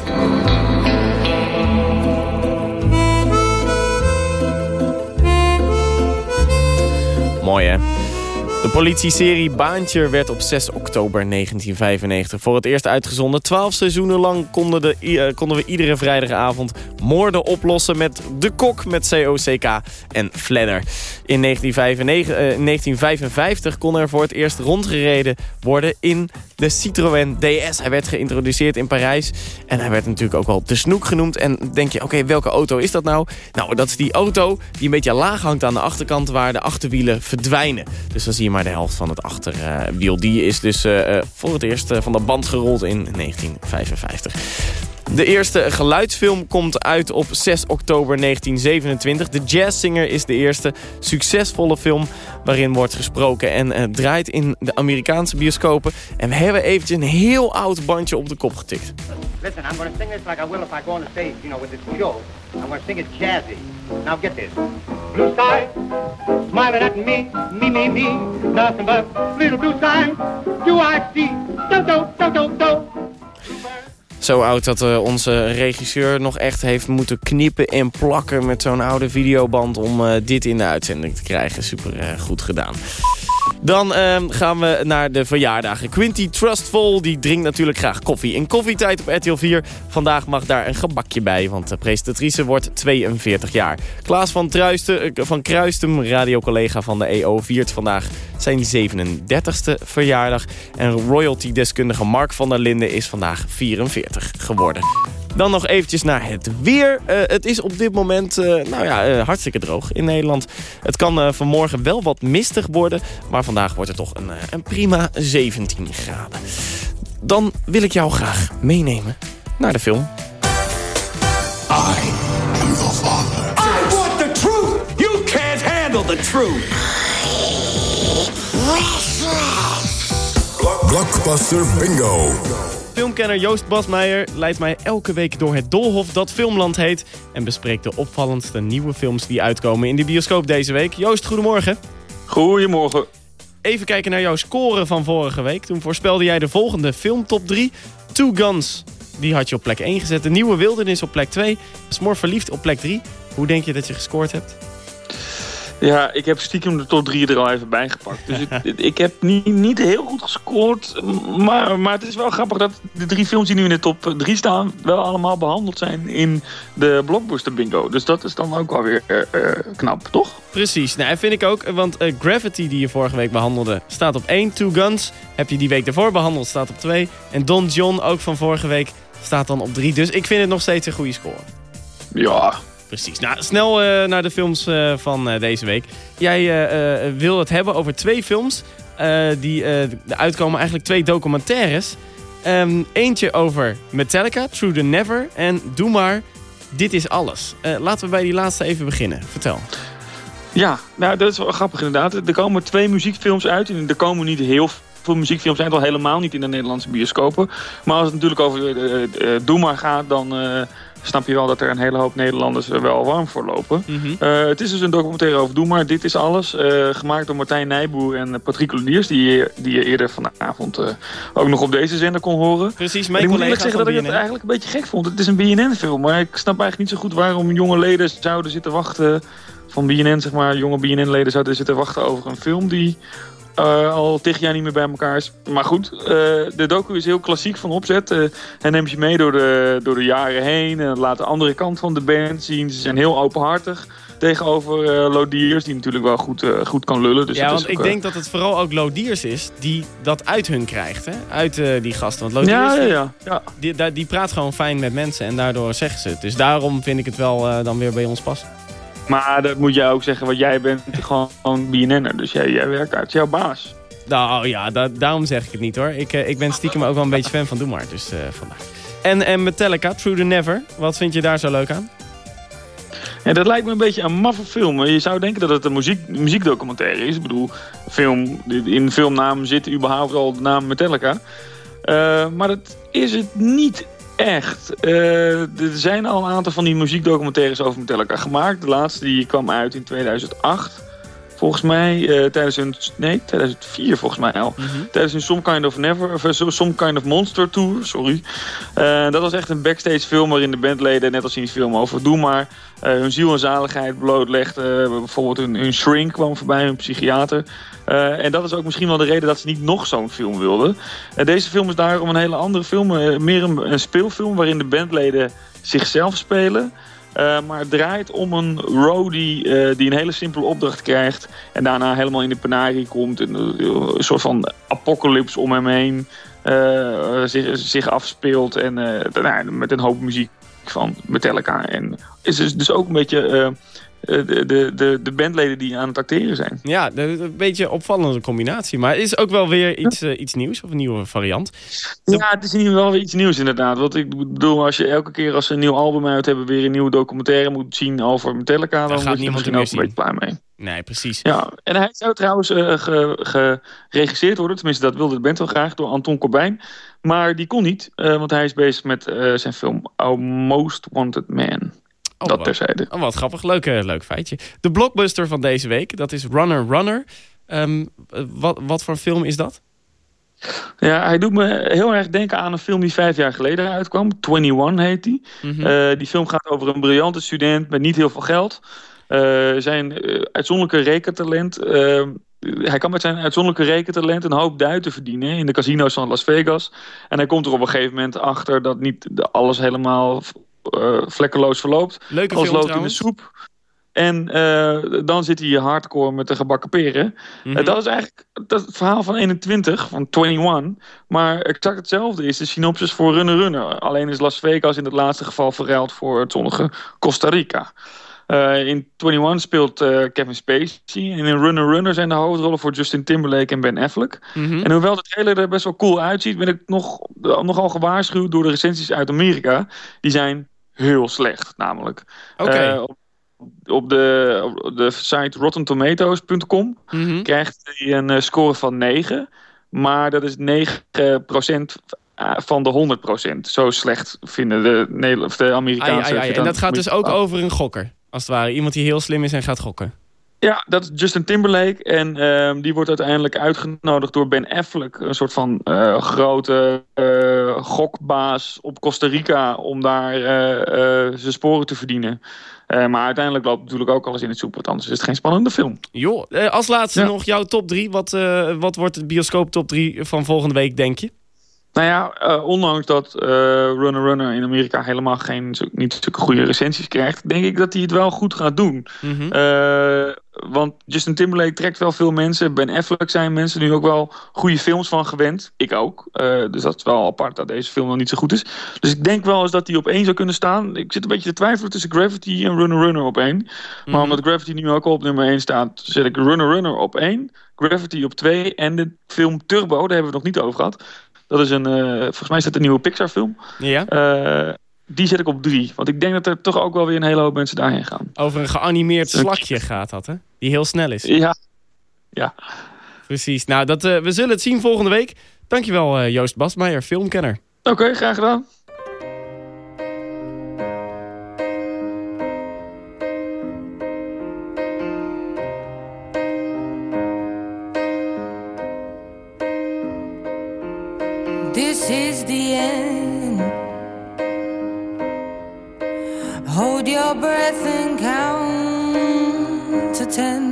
Mooi hè? De politieserie Baantje werd op 6 oktober 1995 voor het eerst uitgezonden. Twaalf seizoenen lang konden, de, eh, konden we iedere vrijdagavond moorden oplossen met De Kok, met COCK en Fledder. In 1955, eh, 1955 kon er voor het eerst rondgereden worden in de Citroën DS. Hij werd geïntroduceerd in Parijs en hij werd natuurlijk ook wel de Snoek genoemd. En denk je, oké, welke auto is dat nou? Nou, dat is die auto die een beetje laag hangt aan de achterkant waar de achterwielen verdwijnen. Dus dan zie je maar de helft van het achterwiel. Die is dus eh, eh, voor het eerst eh, van de band gerold in 1955. De eerste geluidsfilm komt uit op 6 oktober 1927. De Jazzsinger is de eerste succesvolle film waarin wordt gesproken en eh, draait in de Amerikaanse bioscopen. En we hebben eventjes een heel oud bandje op de kop getikt. Listen, I'm to sing this like I will if I go on the stage, you know, with this show. I'm to sing it jazzy. Now get this. Blue sky, smiling at me, me, me, me. Nothing but little blue sky. Do I see? Do, do, do, do, do. Zo oud dat eh, onze regisseur nog echt heeft moeten knippen en plakken met zo'n oude videoband om eh, dit in de uitzending te krijgen. Super eh, goed gedaan. Dan ehm, gaan we naar de verjaardagen. Quinty Trustful die drinkt natuurlijk graag koffie. In koffietijd op RTL 4. Vandaag mag daar een gebakje bij, want de presentatrice wordt 42 jaar. Klaas van, Truisten, eh, van Kruistum, radiocollega van de EO, viert vandaag zijn 37ste verjaardag. En royalty-deskundige Mark van der Linden is vandaag 44 geworden. Dan nog eventjes naar het weer. Eh, het is op dit moment eh, nou ja, eh, hartstikke droog in Nederland. Het kan eh, vanmorgen wel wat mistig worden. Maar vandaag wordt het toch een, eh, een prima 17 graden. Dan wil ik jou graag meenemen naar de film. I want the truth. You can't handle the truth. Blockbuster Bingo. Filmkenner Joost Basmeijer leidt mij elke week door het doolhof dat Filmland heet... en bespreekt de opvallendste nieuwe films die uitkomen in de bioscoop deze week. Joost, goedemorgen. Goedemorgen. Even kijken naar jouw score van vorige week. Toen voorspelde jij de volgende filmtop 3. Two Guns, die had je op plek 1 gezet. De Nieuwe Wildernis op plek 2. Smoor Verliefd op plek 3. Hoe denk je dat je gescoord hebt? Ja, ik heb stiekem de top 3 er al even bij gepakt. Dus ik, ik heb niet, niet heel goed gescoord. Maar, maar het is wel grappig dat de drie films die nu in de top 3 staan... wel allemaal behandeld zijn in de Blockbuster Bingo. Dus dat is dan ook wel weer eh, eh, knap, toch? Precies, nou, vind ik ook. Want eh, Gravity, die je vorige week behandelde, staat op 1. Two Guns heb je die week daarvoor behandeld, staat op 2. En Don John, ook van vorige week, staat dan op 3. Dus ik vind het nog steeds een goede score. Ja. Precies. Nou, snel eh, naar de films eh, van eh, deze week. Jij wil het hebben over twee films. die uitkomen, eigenlijk twee documentaires. Ehm, eentje over Metallica, Through the Never. En Doe maar, Dit is Alles. Laten we bij die laatste even beginnen. Vertel. Ja, nou, dat is wel grappig inderdaad. Er komen twee muziekfilms uit. En er komen niet heel veel muziekfilms uit. Al helemaal niet in de Nederlandse bioscopen. Maar als het natuurlijk over uh, Doe maar gaat, dan... snap je wel dat er een hele hoop Nederlanders er wel warm voor lopen. Mm -hmm. uh, het is dus een documentaire over Doe maar, dit is alles. Uh, gemaakt door Martijn Nijboer en Patrick Lodiers, die je, die je eerder vanavond uh, ook nog op deze zender kon horen. Precies, mijn en ik moet eerlijk zeggen dat ik het eigenlijk een beetje gek vond. Het is een BNN-film, maar ik snap eigenlijk niet zo goed waarom jonge leden zouden zitten wachten... van BNN, zeg maar, jonge BNN-leden zouden zitten wachten over een film die... Uh, al tig jaar niet meer bij elkaar is. Maar goed, uh, de docu is heel klassiek van opzet. Uh, hij neemt je mee door de, door de jaren heen. En laat de andere kant van de band zien. Ze zijn heel openhartig tegenover Lodiers, die natuurlijk wel goed, goed kan lullen. Dus ja, want ook, ik denk dat het vooral ook Lodiers is die dat uit hun krijgt. Hè? Uit die gasten. Want Lodiers, ja, ja, ja. ja. Die, die, die, praat gewoon fijn met mensen en daardoor zeggen ze het. Dus daarom vind ik het wel dan weer bij ons passen. Maar dat moet jij ook zeggen, want jij bent gewoon BNN'er. Dus jij, jij werkt uit jouw baas. Nou ja, da- daarom zeg ik het niet hoor. Ik, eh, ik ben stiekem ook wel een beetje fan van Doe Maar, dus vandaar. En, en Metallica, Through the Never. Wat vind je daar zo leuk aan? Ja, dat lijkt me een beetje een maffe film. Je zou denken dat het een muziek, muziekdocumentaire is. Ik bedoel, film, in de filmnaam zit überhaupt al de naam Metallica. Eh, maar dat is het niet echt. Eh, er zijn al een aantal van die muziekdocumentaires over Metallica gemaakt. De laatste die kwam uit in 2008. Volgens mij, eh, tijdens hun... Nee, 2004 volgens mij al. Tijdens hun Some Kind of Never... Of eh, Some Kind of Monster Tour, sorry. Eh, dat was echt een backstage film waarin de bandleden, net als in die film over Doe Maar... hun ziel en zaligheid blootlegden. bijvoorbeeld hun, hun shrink kwam voorbij, hun psychiater. En dat is ook misschien wel de reden dat ze niet nog zo'n film wilden. En deze film is daarom een hele andere film. meer een, een speelfilm waarin de bandleden zichzelf spelen... Uh, maar het draait om een roadie uh, die een hele simpele opdracht krijgt. En daarna helemaal in de penarie komt. En uh, een soort van apocalypse om hem heen zich, zich, afspeelt. En met een hoop muziek van Metallica. En is dus, dus ook een beetje de, de, de, de bandleden die aan het acteren zijn. Ja, een beetje opvallende combinatie. Maar het is ook wel weer iets, uh, iets nieuws of een nieuwe variant. Ja, het is in ieder geval weer iets nieuws inderdaad. Want ik bedoel, als je elke keer als ze een nieuw album uit hebben... weer een nieuwe documentaire moet zien over Metallica... dan, dan gaat niemand er ook een beetje klaar mee. Nee, precies. Ja, en hij zou trouwens uh, geregisseerd worden. Tenminste, dat wilde de band wel graag door Anton Corbijn. Maar die kon niet, uh, want hij is bezig met zijn film Our Most Wanted Man. Oh, dat terzijde. Oh, wat grappig. Leuk, uh, leuk feitje. De blockbuster van deze week, dat is Runner Runner. Um, wat, wat voor film is dat? Ja, hij doet me heel erg denken aan een film die vijf jaar geleden uitkwam. 21 heet die. Mm -hmm. uh, die film gaat over een briljante student met niet heel veel geld. Uh, zijn uitzonderlijke rekentalent... hij kan met zijn uitzonderlijke rekentalent een hoop duiten verdienen in de casino's van Las Vegas. En hij komt er op een gegeven moment achter dat niet alles helemaal vlekkeloos verloopt. Leuke Als film loopt in de soep. En uh, dan zit hij hardcore met de gebakken peren. Mm Mhm. -hmm. uh, dat is eigenlijk dat het verhaal van 21, van 21. Maar exact hetzelfde is de synopsis voor Runner Runner. Alleen is Las Vegas in het laatste geval verruild voor het zonnige Costa Rica. Uh, in 21 speelt uh, Kevin Spacey. En in Runner Runner zijn de hoofdrollen voor Justin Timberlake en Ben Affleck. Mhm. Mm -hmm. En hoewel de trailer er best wel cool uitziet... ben ik nog, nogal gewaarschuwd door de recensies uit Amerika. Die zijn heel slecht, namelijk. Oké. Okay. Uh, op, de, op de site rottentomatoes.com mm -hmm. krijgt hij een score van 9. Maar dat is 9% van de 100%. Zo slecht vinden de, de Amerikaanse... Ai, ai, ai. En dat gaat dus ook over een gokker, als het ware. Iemand die heel slim is en gaat gokken. Ja, dat is Justin Timberlake. En uh, die wordt uiteindelijk uitgenodigd door Ben Affleck. Een soort van uh, grote uh, gokbaas op Costa Rica. Om daar uh, zijn sporen te verdienen. maar uiteindelijk loopt natuurlijk ook alles in het soep. Want anders is het geen spannende film. Joh, als laatste ja. nog jouw top 3. Wat, wat wordt de bioscoop top 3 van volgende week, denk je? Nou ja, uh, ondanks dat uh, Runner Runner in Amerika helemaal geen niet zulke goede recensies krijgt, denk ik dat hij het wel goed gaat doen. Mhm. Mm -hmm. uh, want Justin Timberlake trekt wel veel mensen. Ben Affleck zijn mensen nu ook wel goede films van gewend. Ik ook. dus dat is wel apart dat deze film nog niet zo goed is. Dus ik denk wel eens dat hij op één zou kunnen staan. Ik zit een beetje te twijfelen tussen Gravity en Runner Runner op één. Mm -hmm. Maar omdat Gravity nu ook al op nummer 1 staat, zet ik Runner Runner op één. Gravity op 2 en de film Turbo, daar hebben we het nog niet over gehad. Dat is een, uh, volgens mij is dat een nieuwe Pixar film. Ja. Uh, die zet ik op drie. Want ik denk dat er toch ook wel weer een hele hoop mensen daarheen gaan. Over een geanimeerd slakje gaat dat, hè? Die heel snel is. Ja. Ja. Precies. Nou, dat, uh, we zullen het zien volgende week. Dankjewel Joost Basmeijer, filmkenner. Oké, okay, graag gedaan. Breath and count to ten.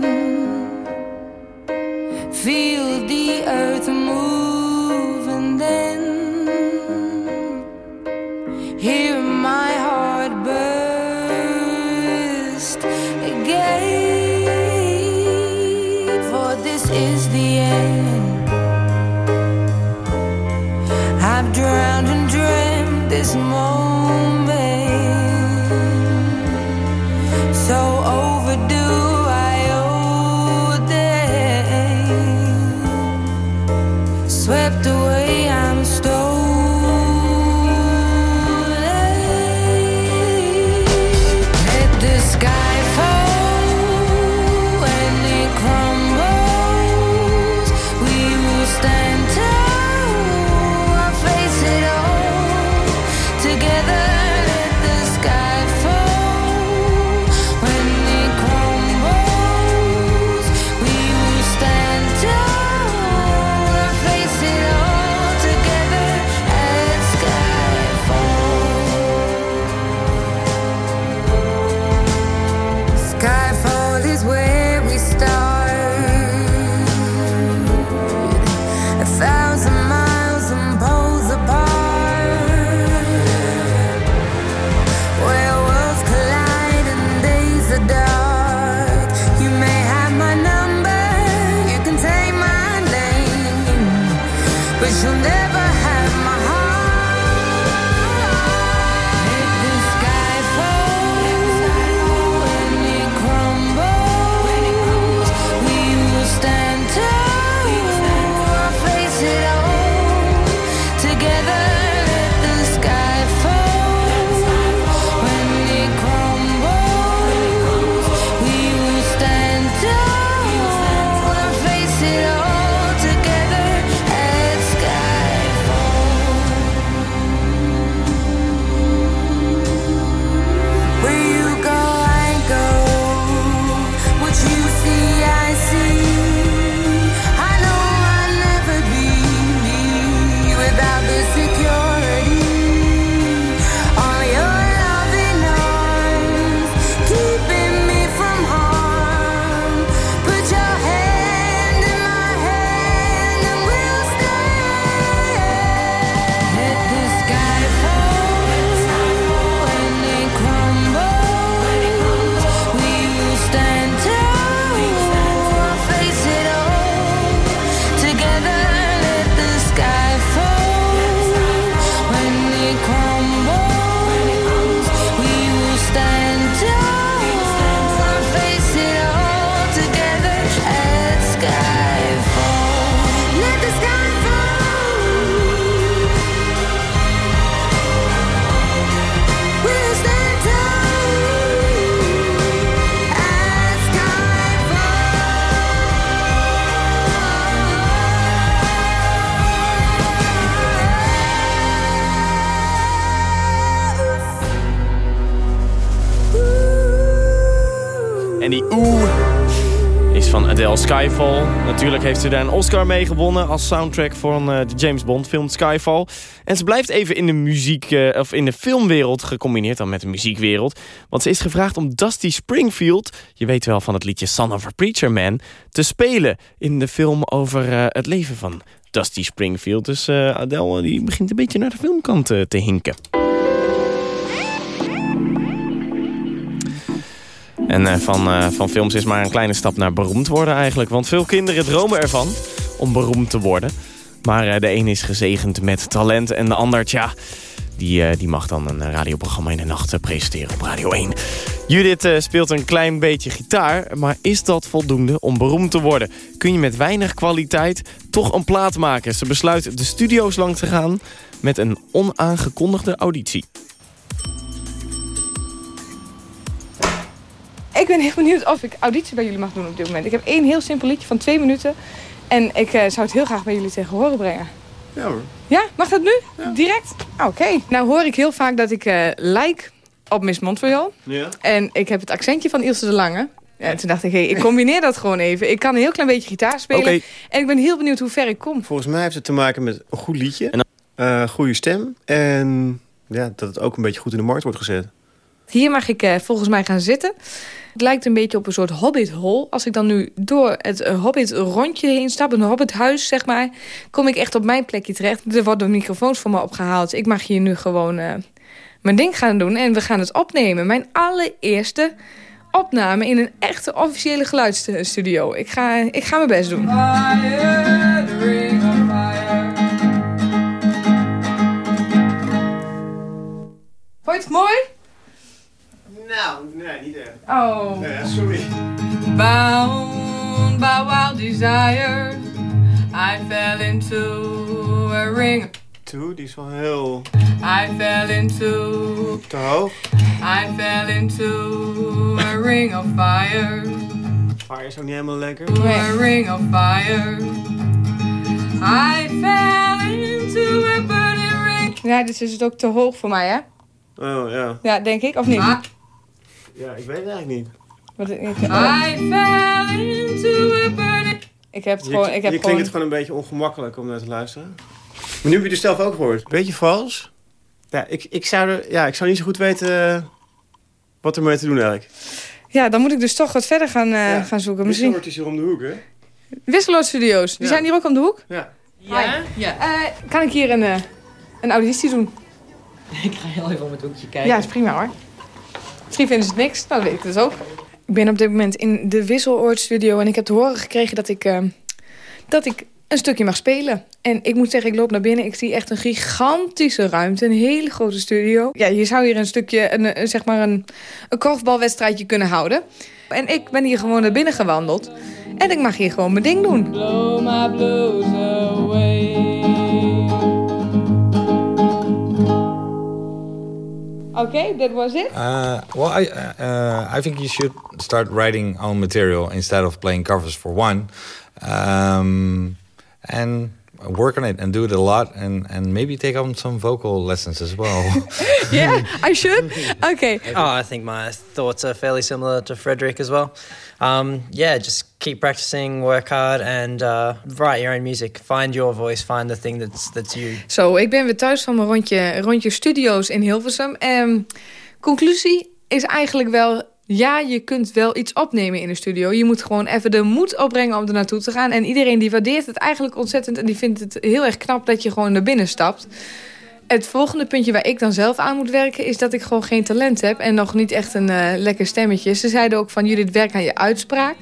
Natuurlijk heeft ze daar een Oscar mee gewonnen als soundtrack van eh, de James Bond film Skyfall. En ze blijft even in de muziek eh, of in de filmwereld gecombineerd dan met de muziekwereld, want ze is gevraagd om Dusty Springfield, je weet wel van het liedje Son of a Preacher Man, te spelen in de film over eh, het leven van Dusty Springfield. Dus Adele die begint een beetje naar de filmkant te hinken. En eh, van, eh, van films is maar een kleine stap naar beroemd worden eigenlijk. Want veel kinderen dromen ervan om beroemd te worden. Maar eh, de een is gezegend met talent en de ander, tja... Die, die mag dan een radioprogramma in de nacht presenteren op Radio 1. Judith speelt een klein beetje gitaar, maar is dat voldoende om beroemd te worden? Kun je met weinig kwaliteit toch een plaat maken? Ze besluit de studio's lang te gaan met een onaangekondigde auditie. Ik ben heel benieuwd of ik auditie bij jullie mag doen op dit moment. Ik heb één heel simpel liedje van twee minuten. En ik eh, zou het heel graag bij jullie tegen horen brengen. Ja hoor. Ja, mag dat nu? Direct? Ah, Oké. Nou hoor ik heel vaak dat ik eh lijk op Miss Montreal. Ja. En ik heb het accentje van Ilse de Lange. Ja, toen dacht ik, hey, ik combineer dat gewoon even. Ik kan een heel klein beetje gitaar spelen. Oké. En ik ben heel benieuwd hoe ver ik kom. Volgens mij heeft het te maken met een goed liedje, een goede stem... en ja, dat het ook een beetje goed in de markt wordt gezet. Hier mag ik eh, volgens mij gaan zitten. Het lijkt een beetje op een soort hobbithol. Als ik dan nu door het eh, hobbit-rondje heen stap, een hobbithuis zeg maar... kom ik echt op mijn plekje terecht. Er worden microfoons voor me opgehaald. Ik mag hier nu gewoon eh, mijn ding gaan doen en we gaan het opnemen. Mijn allereerste opname in een echte officiële geluidsstudio. Ik ga, ik ga mijn best doen. Vond het mooi? Nou, nee, niet echt. Oh. Nee, sorry. Bound by wild desire, I fell into a ring. Toe, die is wel heel I fell into, te hoog. I fell into a ring of fire. Fire is ook niet helemaal lekker. A ring of fire. I fell into a burning ring. Ja, dit is het ook te hoog voor mij, hè? Oh, ja. Ja, denk ik, of niet? Ja, ik weet het eigenlijk niet. Wat, ik, I fell into a burning... Ik heb het Je, gewoon... Ik heb je gewoon... klinkt het gewoon een beetje ongemakkelijk om naar te luisteren. Maar nu heb je het zelf ook gehoord. Beetje vals. Ja, ik, ik, zou, er, ja, ik zou niet zo goed weten eh, wat er mee te doen eigenlijk. Ja, dan moet ik dus toch wat verder gaan, eh, gaan zoeken. Misschien... Wisseloord is hier om de hoek, hè? Wisseloord Studios. Die Ja. zijn hier ook om de hoek? Ja. Ja? Ja. kan ik hier een, eh, een auditie doen? Ik ga heel even om het hoekje kijken. Ja, is prima hoor. Misschien vinden ze het niks. Nou, dat weet ik dus ook. Ik ben op dit moment in de Wisseloord Studio en ik heb te horen gekregen dat ik, eh, dat ik een stukje mag spelen. En ik moet zeggen, ik loop naar binnen. Ik zie echt een gigantische ruimte. Een hele grote studio. Ja, je zou hier een stukje, een, een, zeg maar een, een korfbalwedstrijdje kunnen houden. En ik ben hier gewoon naar binnen gewandeld. En ik mag hier gewoon mijn ding doen. Blow my blues away. Okay, that was it. Uh, well, I uh, I think you should start writing own material instead of playing covers for one, um, and work on it and do it a lot, and and maybe take on some vocal lessons as well. yeah, I should. Okay. Oh, I think my thoughts are fairly similar to Frederick as well. Um, yeah, just keep practicing, work hard, and uh, write your own music. Find your voice. Find the thing that's that's you. so ik ben weer thuis van mijn rondje, rondje studio's in Hilversum. En conclusie is eigenlijk wel... ja, je kunt wel iets opnemen in de studio. Je moet gewoon even de moed opbrengen om er naartoe te gaan. En iedereen die waardeert het eigenlijk ontzettend... en die vindt het heel erg knap dat je gewoon naar binnen stapt. Het volgende puntje waar ik dan zelf aan moet werken... is dat ik gewoon geen talent heb en nog niet echt een lekker stemmetje. Ze zeiden ook van, jullie werk aan je uitspraak.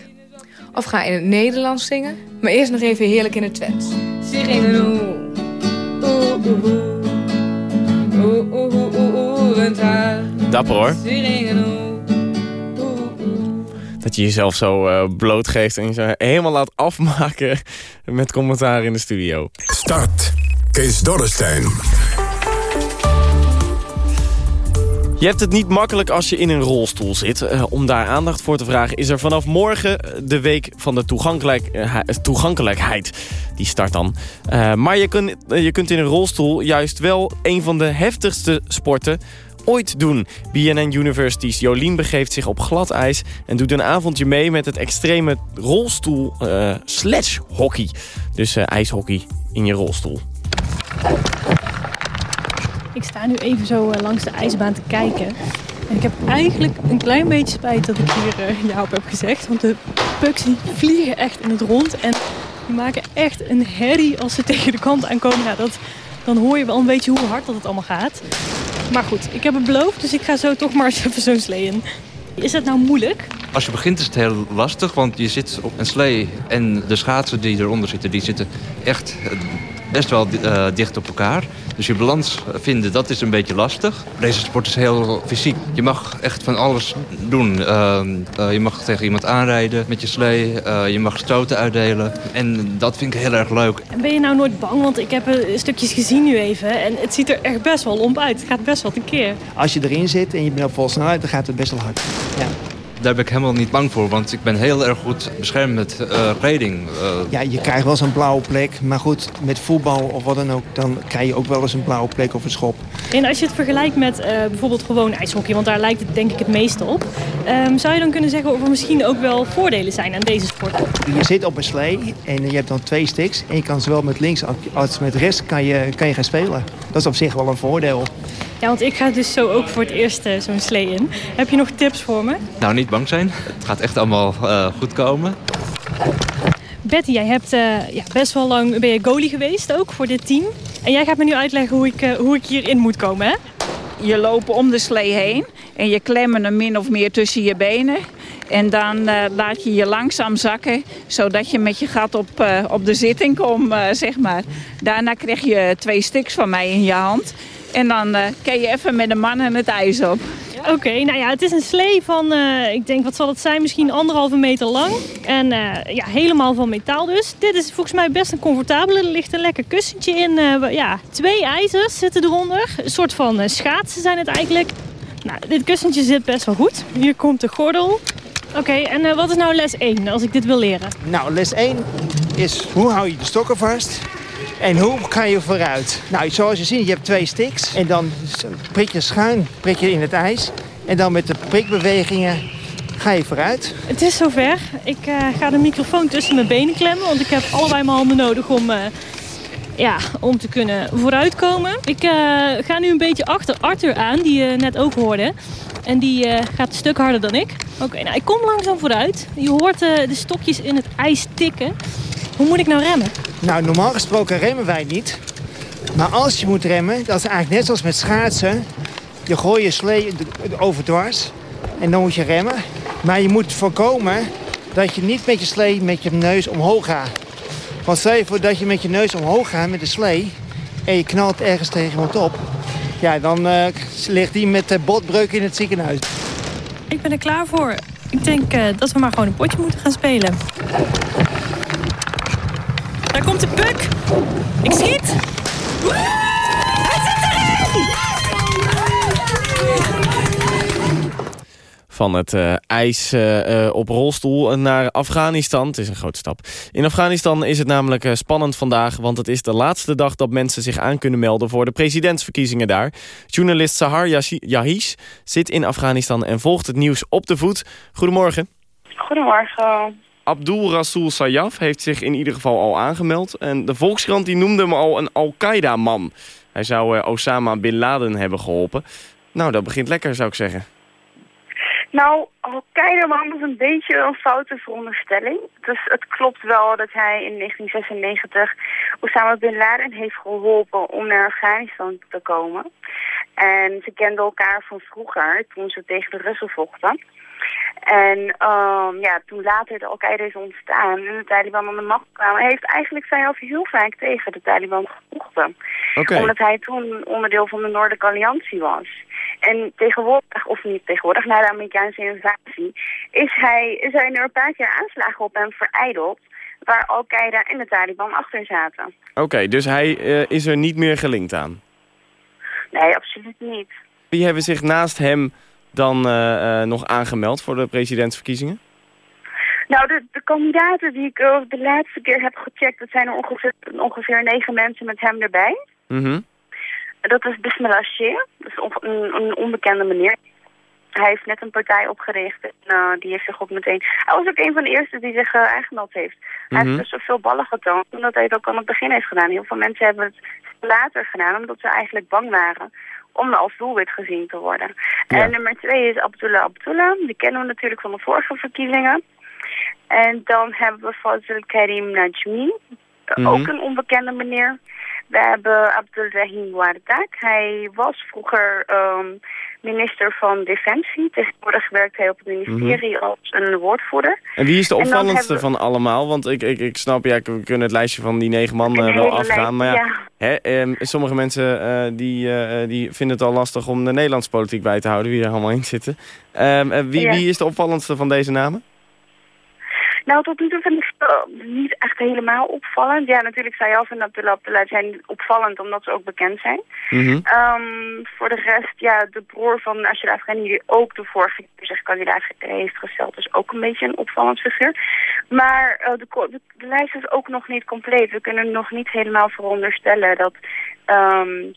Of ga in het Nederlands zingen. Maar eerst nog even heerlijk in het Twents. Dapper hoor. Dat je jezelf zo uh, blootgeeft en je zo helemaal laat afmaken met commentaar in de studio. Start. Kees Dorrestein. Je hebt het niet makkelijk als je in een rolstoel zit. Uh, om daar aandacht voor te vragen is er vanaf morgen de week van de toegankelijk, uh, toegankelijkheid. Die start dan. Uh, maar je, kun, je kunt in een rolstoel juist wel een van de heftigste sporten ooit doen. BNN University's Jolien begeeft zich op glad ijs... en doet een avondje mee met het extreme rolstoel uh, sledgehockey. Dus uh, ijshockey in je rolstoel. Ik sta nu even zo uh, langs de ijsbaan te kijken. En ik heb eigenlijk een klein beetje spijt dat ik hier uh, ja op heb gezegd. Want de pucks die vliegen echt in het rond. En die maken echt een herrie als ze tegen de kant aankomen. Nou, dat, dan hoor je wel een beetje hoe hard dat het allemaal gaat. Maar goed, ik heb het beloofd, dus ik ga zo toch maar eens even zo'n slee in. Is dat nou moeilijk? Als je begint is het heel lastig, want je zit op een slee... en de schaatsen die eronder zitten, die zitten echt best wel uh, dicht op elkaar. Dus je balans vinden, dat is een beetje lastig. Deze sport is heel fysiek. Je mag echt van alles doen. Uh, uh, je mag tegen iemand aanrijden met je slee. je mag stoten uitdelen. En dat vind ik heel erg leuk. En ben je nou nooit bang? Want ik heb stukjes gezien nu even. En het ziet er echt best wel lomp uit. Het gaat best wel tekeer. Als je erin zit en je bent op vol snelheid, dan gaat het best wel hard. Ja. Daar ben ik helemaal niet bang voor, want ik ben heel erg goed beschermd met uh, kleding. Uh... Ja, je krijgt wel eens een blauwe plek, maar goed, met voetbal of wat dan ook, dan krijg je ook wel eens een blauwe plek of een schop. En als je het vergelijkt met uh, bijvoorbeeld gewoon ijshockey, want daar lijkt het denk ik het meeste op, um, zou je dan kunnen zeggen of er misschien ook wel voordelen zijn aan deze sport? Je zit op een slee en je hebt dan twee sticks en je kan zowel met links als met rechts kan je, kan je gaan spelen. Dat is op zich wel een voordeel. Ja, want ik ga dus zo ook voor het eerst uh, zo'n slee in. Heb je nog tips voor me? Nou, niet bang zijn. Het gaat echt allemaal uh, goed komen. Betty, jij hebt uh, ja, best wel lang ben je goalie geweest ook voor dit team. En jij gaat me nu uitleggen hoe ik, hoe ik hierin moet komen, hè? Je loopt om de slee heen en je klemmen hem min of meer tussen je benen. En dan uh, laat je je langzaam zakken, zodat je met je gat op, uh, op de zitting komt, uh, zeg maar. Daarna krijg je twee stuks van mij in je hand. En dan uh, kan je even met de mannen het ijs op. Oké, okay, nou ja, het is een slee van, uh, ik denk, wat zal het zijn? Misschien anderhalve meter lang. En uh, ja, helemaal van metaal dus. Dit is volgens mij best een comfortabele. Er ligt een lekker kussentje in. ja, twee ijzers zitten eronder. Een soort van schaatsen zijn het eigenlijk. Nou, dit kussentje zit best wel goed. Hier komt de gordel. Oké, okay, en wat is nou les 1 als ik dit wil leren? Nou, les 1 is hoe hou je de stokken vast? En hoe ga je vooruit? Nou, zoals je ziet, je hebt twee sticks. En dan prik je schuin prik je in het ijs. En dan met de prikbewegingen ga je vooruit. Het is zover. Ik uh, ga de microfoon tussen mijn benen klemmen. Want ik heb allebei mijn handen nodig om, uh, ja, om te kunnen vooruitkomen. Ik uh, ga nu een beetje achter Arthur aan, die je net ook hoorde. En die gaat een stuk harder dan ik. Oké, nou, ik kom langzaam vooruit. Je hoort de stokjes in het ijs tikken. Hoe moet ik nou remmen? Nou, normaal gesproken remmen wij niet. Maar als je moet remmen, dat is eigenlijk net zoals met schaatsen. Je gooit je slee overdwars en dan moet je remmen. Maar je moet voorkomen dat je niet met je slee met je neus omhoog gaat. Want stel je voor dat je met je neus omhoog gaat met de slee... en je knalt ergens tegen iemand op... ja, dan eh, ligt die met uh, botbreuk in het ziekenhuis. Ik ben er klaar voor. Ik denk eh, dat we maar gewoon een potje moeten gaan spelen. Daar komt de puk. Ik schiet. Woe! Hij zit erin! Van het eh, ijs eh, eh, op rolstoel naar Afghanistan. Het is een grote stap. In Afghanistan is het namelijk eh, spannend vandaag... want het is de laatste dag dat mensen zich aan kunnen melden... voor de presidentsverkiezingen daar. Journalist Sahar Yahish zit in Afghanistan... en volgt het nieuws op de voet. Goedemorgen. Goedemorgen. Abdul Rasul Sayaf heeft zich in ieder geval al aangemeld. En de Volkskrant die noemde hem al een Al-Qaeda-man. Hij zou eh, Osama Bin Laden hebben geholpen. Nou, dat begint lekker, zou ik zeggen. Nou, Al-Qaeda-man is een beetje een foute veronderstelling. Dus het klopt wel dat hij in 1996 Osama Bin Laden heeft geholpen om naar Afghanistan te komen. En ze kenden elkaar van vroeger, toen ze tegen de Russen vochten. En um, ja, toen later de Al-Qaeda is ontstaan en de Taliban aan de macht kwamen, heeft eigenlijk zelf heel vaak tegen de Taliban gevochten. Omdat hij toen onderdeel van de Noordelijke Alliantie was. En tegenwoordig, of niet tegenwoordig, na de Amerikaanse invasie, is hij, zijn er een paar keer aanslagen op hem vereideld, waar Al-Qaeda en de Taliban achter zaten. Oké, dus hij eh, is er niet meer gelinkt aan. Nee, absoluut niet. Wie hebben zich naast hem dan eh, eh, nog aangemeld voor de presidentsverkiezingen? Nou, de, de kandidaten die ik eh, de laatste keer heb gecheckt, dat zijn er ongeveer, ongeveer negen mensen met hem erbij. Mhm. Dat is Bismillah Shea, dat is een, een onbekende meneer. Hij heeft net een partij opgericht en die heeft zich ook meteen... Hij was ook een van de eerste die zich uh, aangemeld heeft. Hij Mhm. heeft dus zoveel ballen getoond, omdat hij het ook aan het begin heeft gedaan. Heel veel mensen hebben het later gedaan, omdat ze eigenlijk bang waren om als doelwit gezien te worden. Ja. En nummer twee is Abdullah Abdullah. Die kennen we natuurlijk van de vorige verkiezingen. En dan hebben we Fazil Karim Najmi, Mhm. ook een onbekende meneer. We hebben Abdul Rahim Wardak. Hij was vroeger ehm, minister van Defensie. Tegenwoordig werkt hij op het ministerie als een woordvoerder. En wie is de opvallendste hebben van allemaal? Want ik, ik, ik snap, ja, we kunnen het lijstje van die negen man eh, wel afgaan. Maar ja, ja. Hè, ehm, sommige mensen eh, die, eh, die vinden het al lastig om de Nederlandse politiek bij te houden. Wie er allemaal in zitten. Eh, wie, Ja. wie is de opvallendste van deze namen? Nou, tot nu toe vind ik het niet echt helemaal opvallend. Ja, natuurlijk Sayaf en Abdullah Abdullah zijn opvallend omdat ze ook bekend zijn. Mhm. Ehm, voor de rest, ja, de broer van Ashraf Afghani, die ook de vorige keer zich kandidaat heeft gesteld, is ook een beetje een opvallend figuur. Maar eh, de, de lijst is ook nog niet compleet. We kunnen nog niet helemaal veronderstellen dat, ehm,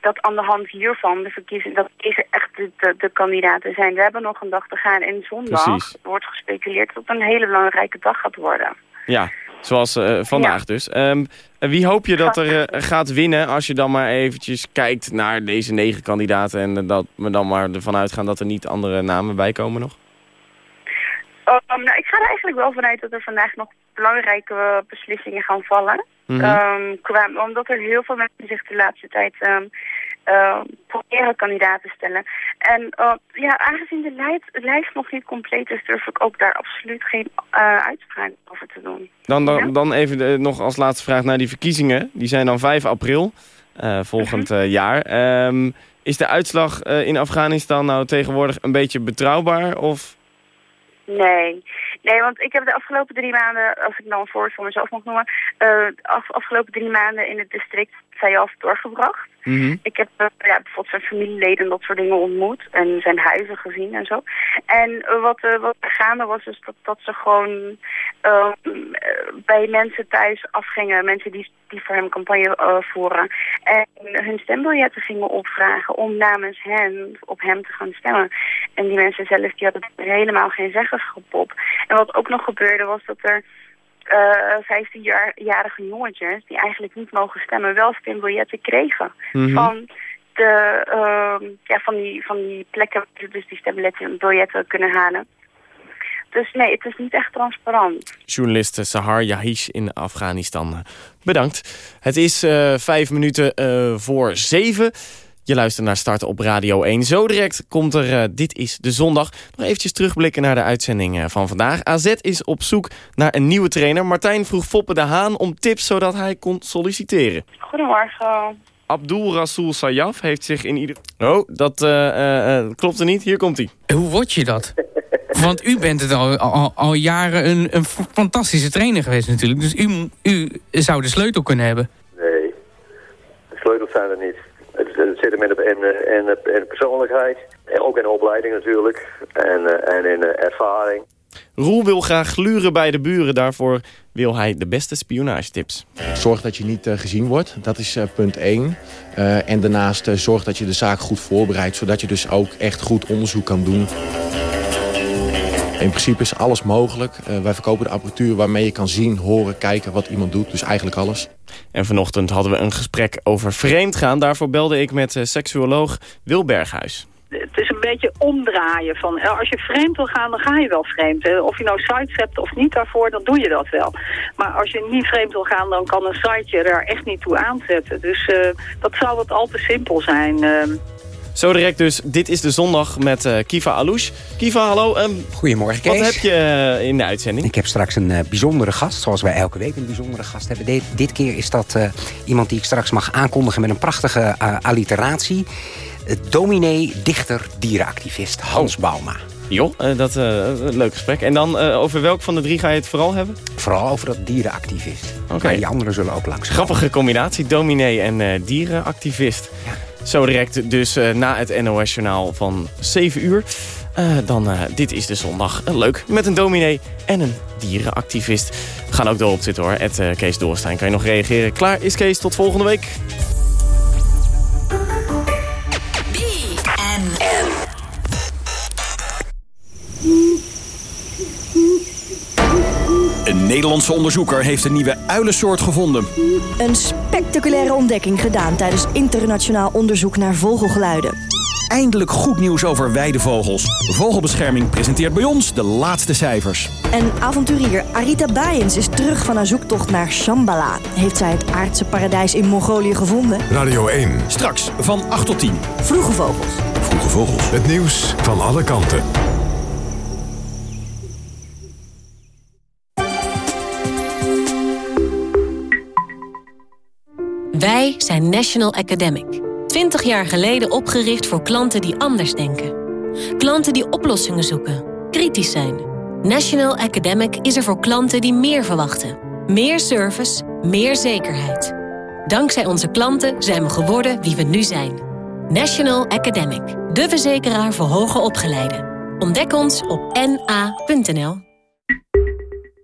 dat aan de hand hiervan de verkiezingen, dat deze echt de, de, de kandidaten zijn. We hebben nog een dag te gaan en zondag Precies. wordt gespeculeerd dat het een hele belangrijke dag gaat worden. Ja, zoals eh, vandaag Ja. dus. Ehm, wie hoop je dat er eh, gaat winnen als je dan maar eventjes kijkt naar deze negen kandidaten... en dat we dan maar ervan uitgaan dat er niet andere namen bij komen nog? Um, nou, ik ga er eigenlijk wel vanuit dat er vandaag nog belangrijke eh, beslissingen gaan vallen. Mhm. Qua, omdat er heel veel mensen zich de laatste tijd um, uh, proberen kandidaten stellen. En uh, ja, aangezien de lijst, de lijst nog niet compleet is, durf ik ook daar absoluut geen uh, uitspraak over te doen. Dan, dan, dan even de- nog als laatste vraag naar die verkiezingen. Die zijn dan 5 april eh, volgend eh, jaar. Is de uitslag eh, in Afghanistan nou tegenwoordig een beetje betrouwbaar? Of... Nee. nee, want ik heb de afgelopen drie maanden, als ik nou een voorbeeld van mezelf mag noemen, uh, af, afgelopen drie maanden in het district Sayaf doorgebracht. Mhm. Ik heb uh, ja, bijvoorbeeld zijn familieleden en dat soort dingen ontmoet en zijn huizen gezien en zo. En wat, uh, wat gaande was, is dat, dat ze gewoon uh, bij mensen thuis afgingen, mensen die, die voor hem campagne uh, voeren, en hun stembiljetten gingen opvragen om namens hen op hem te gaan stemmen. En die mensen zelf die hadden helemaal geen zeggenschap op. En wat ook nog gebeurde was dat er uh, 15-jarige jongetjes die eigenlijk niet mogen stemmen wel stembiljetten kregen Mhm. mm -hmm. van de uh, ja, van die van die plekken waar ze dus die stembiljetten kunnen halen. Dus nee, het is niet echt transparant. Journalist Sahar Yahish in Afghanistan. Bedankt. Het is uh, vijf minuten uh, voor zeven. Je luistert naar Starten op Radio 1. Zo direct komt er eh, Dit is de Zondag. Nog eventjes terugblikken naar de uitzending eh, van vandaag. AZ is op zoek naar een nieuwe trainer. Martijn vroeg Foppe de Haan om tips zodat hij kon solliciteren. Goedemorgen. Abdul Rasoul Sayaf heeft zich in ieder... Oh, dat eh, eh, eh, klopt er niet. Hier komt hij. Hoe word je dat? Want u bent het al, al, al jaren een, een fantastische trainer geweest natuurlijk. Dus u, u zou de sleutel kunnen hebben. Nee, de sleutels zijn er niet. Het, het zit hem in de, in, in, in persoonlijkheid. En ook in de opleiding natuurlijk. En, eh, en in de ervaring. Roel wil graag gluren bij de buren. Daarvoor wil hij de beste spionagetips. Zorg dat je niet eh, gezien wordt. Dat is eh, punt 1. en daarnaast eh, zorg dat je de zaak goed voorbereidt... zodat je dus ook echt goed onderzoek kan doen. In principe is alles mogelijk. Eh, wij verkopen de apparatuur waarmee je kan zien, horen, kijken wat iemand doet. Dus eigenlijk alles. En vanochtend hadden we een gesprek over vreemdgaan. Daarvoor belde ik met eh, seksuoloog Wil Berghuis. Het is een beetje omdraaien van eh, als je vreemd wil gaan, dan ga je wel vreemd. hè. Of je nou sites hebt of niet daarvoor, dan doe je dat wel. Maar als je niet vreemd wil gaan, dan kan een site je er echt niet toe aanzetten. Dus eh, dat zou wat al te simpel zijn. ehm. Zo direct dus, dit is de zondag met eh, Kiva Alouche. Kiva, hallo. ehm, Goedemorgen, Wat Kees. heb je eh, in de uitzending? Ik heb straks een eh, bijzondere gast, zoals wij elke week een bijzondere gast hebben. Dit, dit keer is dat iemand die ik straks mag aankondigen met een prachtige alliteratie. Uh, dominee, dichter, dierenactivist Hans Bauma. Joh, dat een leuk gesprek. En dan over welk van de drie ga je het vooral hebben? Vooral over dat dierenactivist. Oké. Maar die anderen zullen ook langs. Grappige combinatie, dominee en dierenactivist. Zo direct dus eh, na het NOS-journaal van 7 uur. Eh, dan, eh, dit is de zondag. Leuk, met een dominee en een dierenactivist. We gaan ook doorop zitten hoor. Het Kees Doorstein kan je nog reageren. Klaar is Kees, tot volgende week. Nederlandse onderzoeker heeft een nieuwe uilensoort gevonden. Een spectaculaire ontdekking gedaan tijdens internationaal onderzoek naar vogelgeluiden. Eindelijk goed nieuws over weidevogels. Vogelbescherming presenteert bij ons de laatste cijfers. En avonturier Arita Bayens is terug van haar zoektocht naar Shambhala. Heeft zij het aardse paradijs in Mongolië gevonden? Radio 1. Straks van 8 tot 10. Vroege vogels. Vroege vogels. Het nieuws van alle kanten. Wij zijn National Academic. 20 jaar geleden opgericht voor klanten die anders denken. Klanten die oplossingen zoeken, kritisch zijn. National Academic is er voor klanten die meer verwachten. Meer service, meer zekerheid. Dankzij onze klanten zijn we geworden wie we nu zijn. National Academic, de verzekeraar voor hoger opgeleiden. Ontdek ons op na.nl.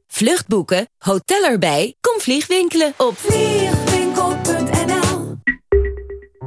Vluchtboeken, hotel erbij, kom vliegwinkelen op vliegwinkel.nl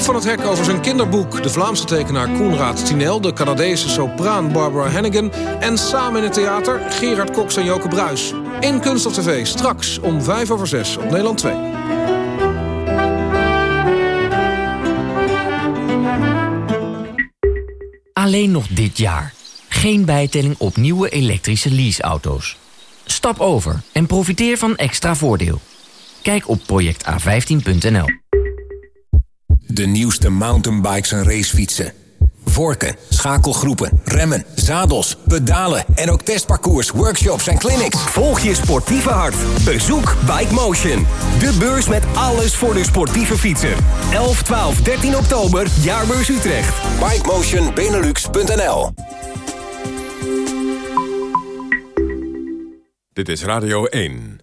Van het Hek over zijn kinderboek. De Vlaamse tekenaar Koenraad Tinel. De Canadese sopraan Barbara Hannigan. En samen in het theater Gerard Cox en Joke Bruis. In Kunst op TV. Straks om 5 over 6 op Nederland 2. Alleen nog dit jaar. Geen bijtelling op nieuwe elektrische leaseauto's. Stap over en profiteer van extra voordeel. Kijk op projecta15.nl. De nieuwste mountainbikes en racefietsen. Vorken, schakelgroepen, remmen, zadels, pedalen en ook testparcours, workshops en clinics. Volg je sportieve hart. Bezoek Bike Motion. De beurs met alles voor de sportieve fietser. 11, 12, 13 oktober, Jaarbeurs Utrecht. BikeMotionBenelux.nl Dit is Radio 1.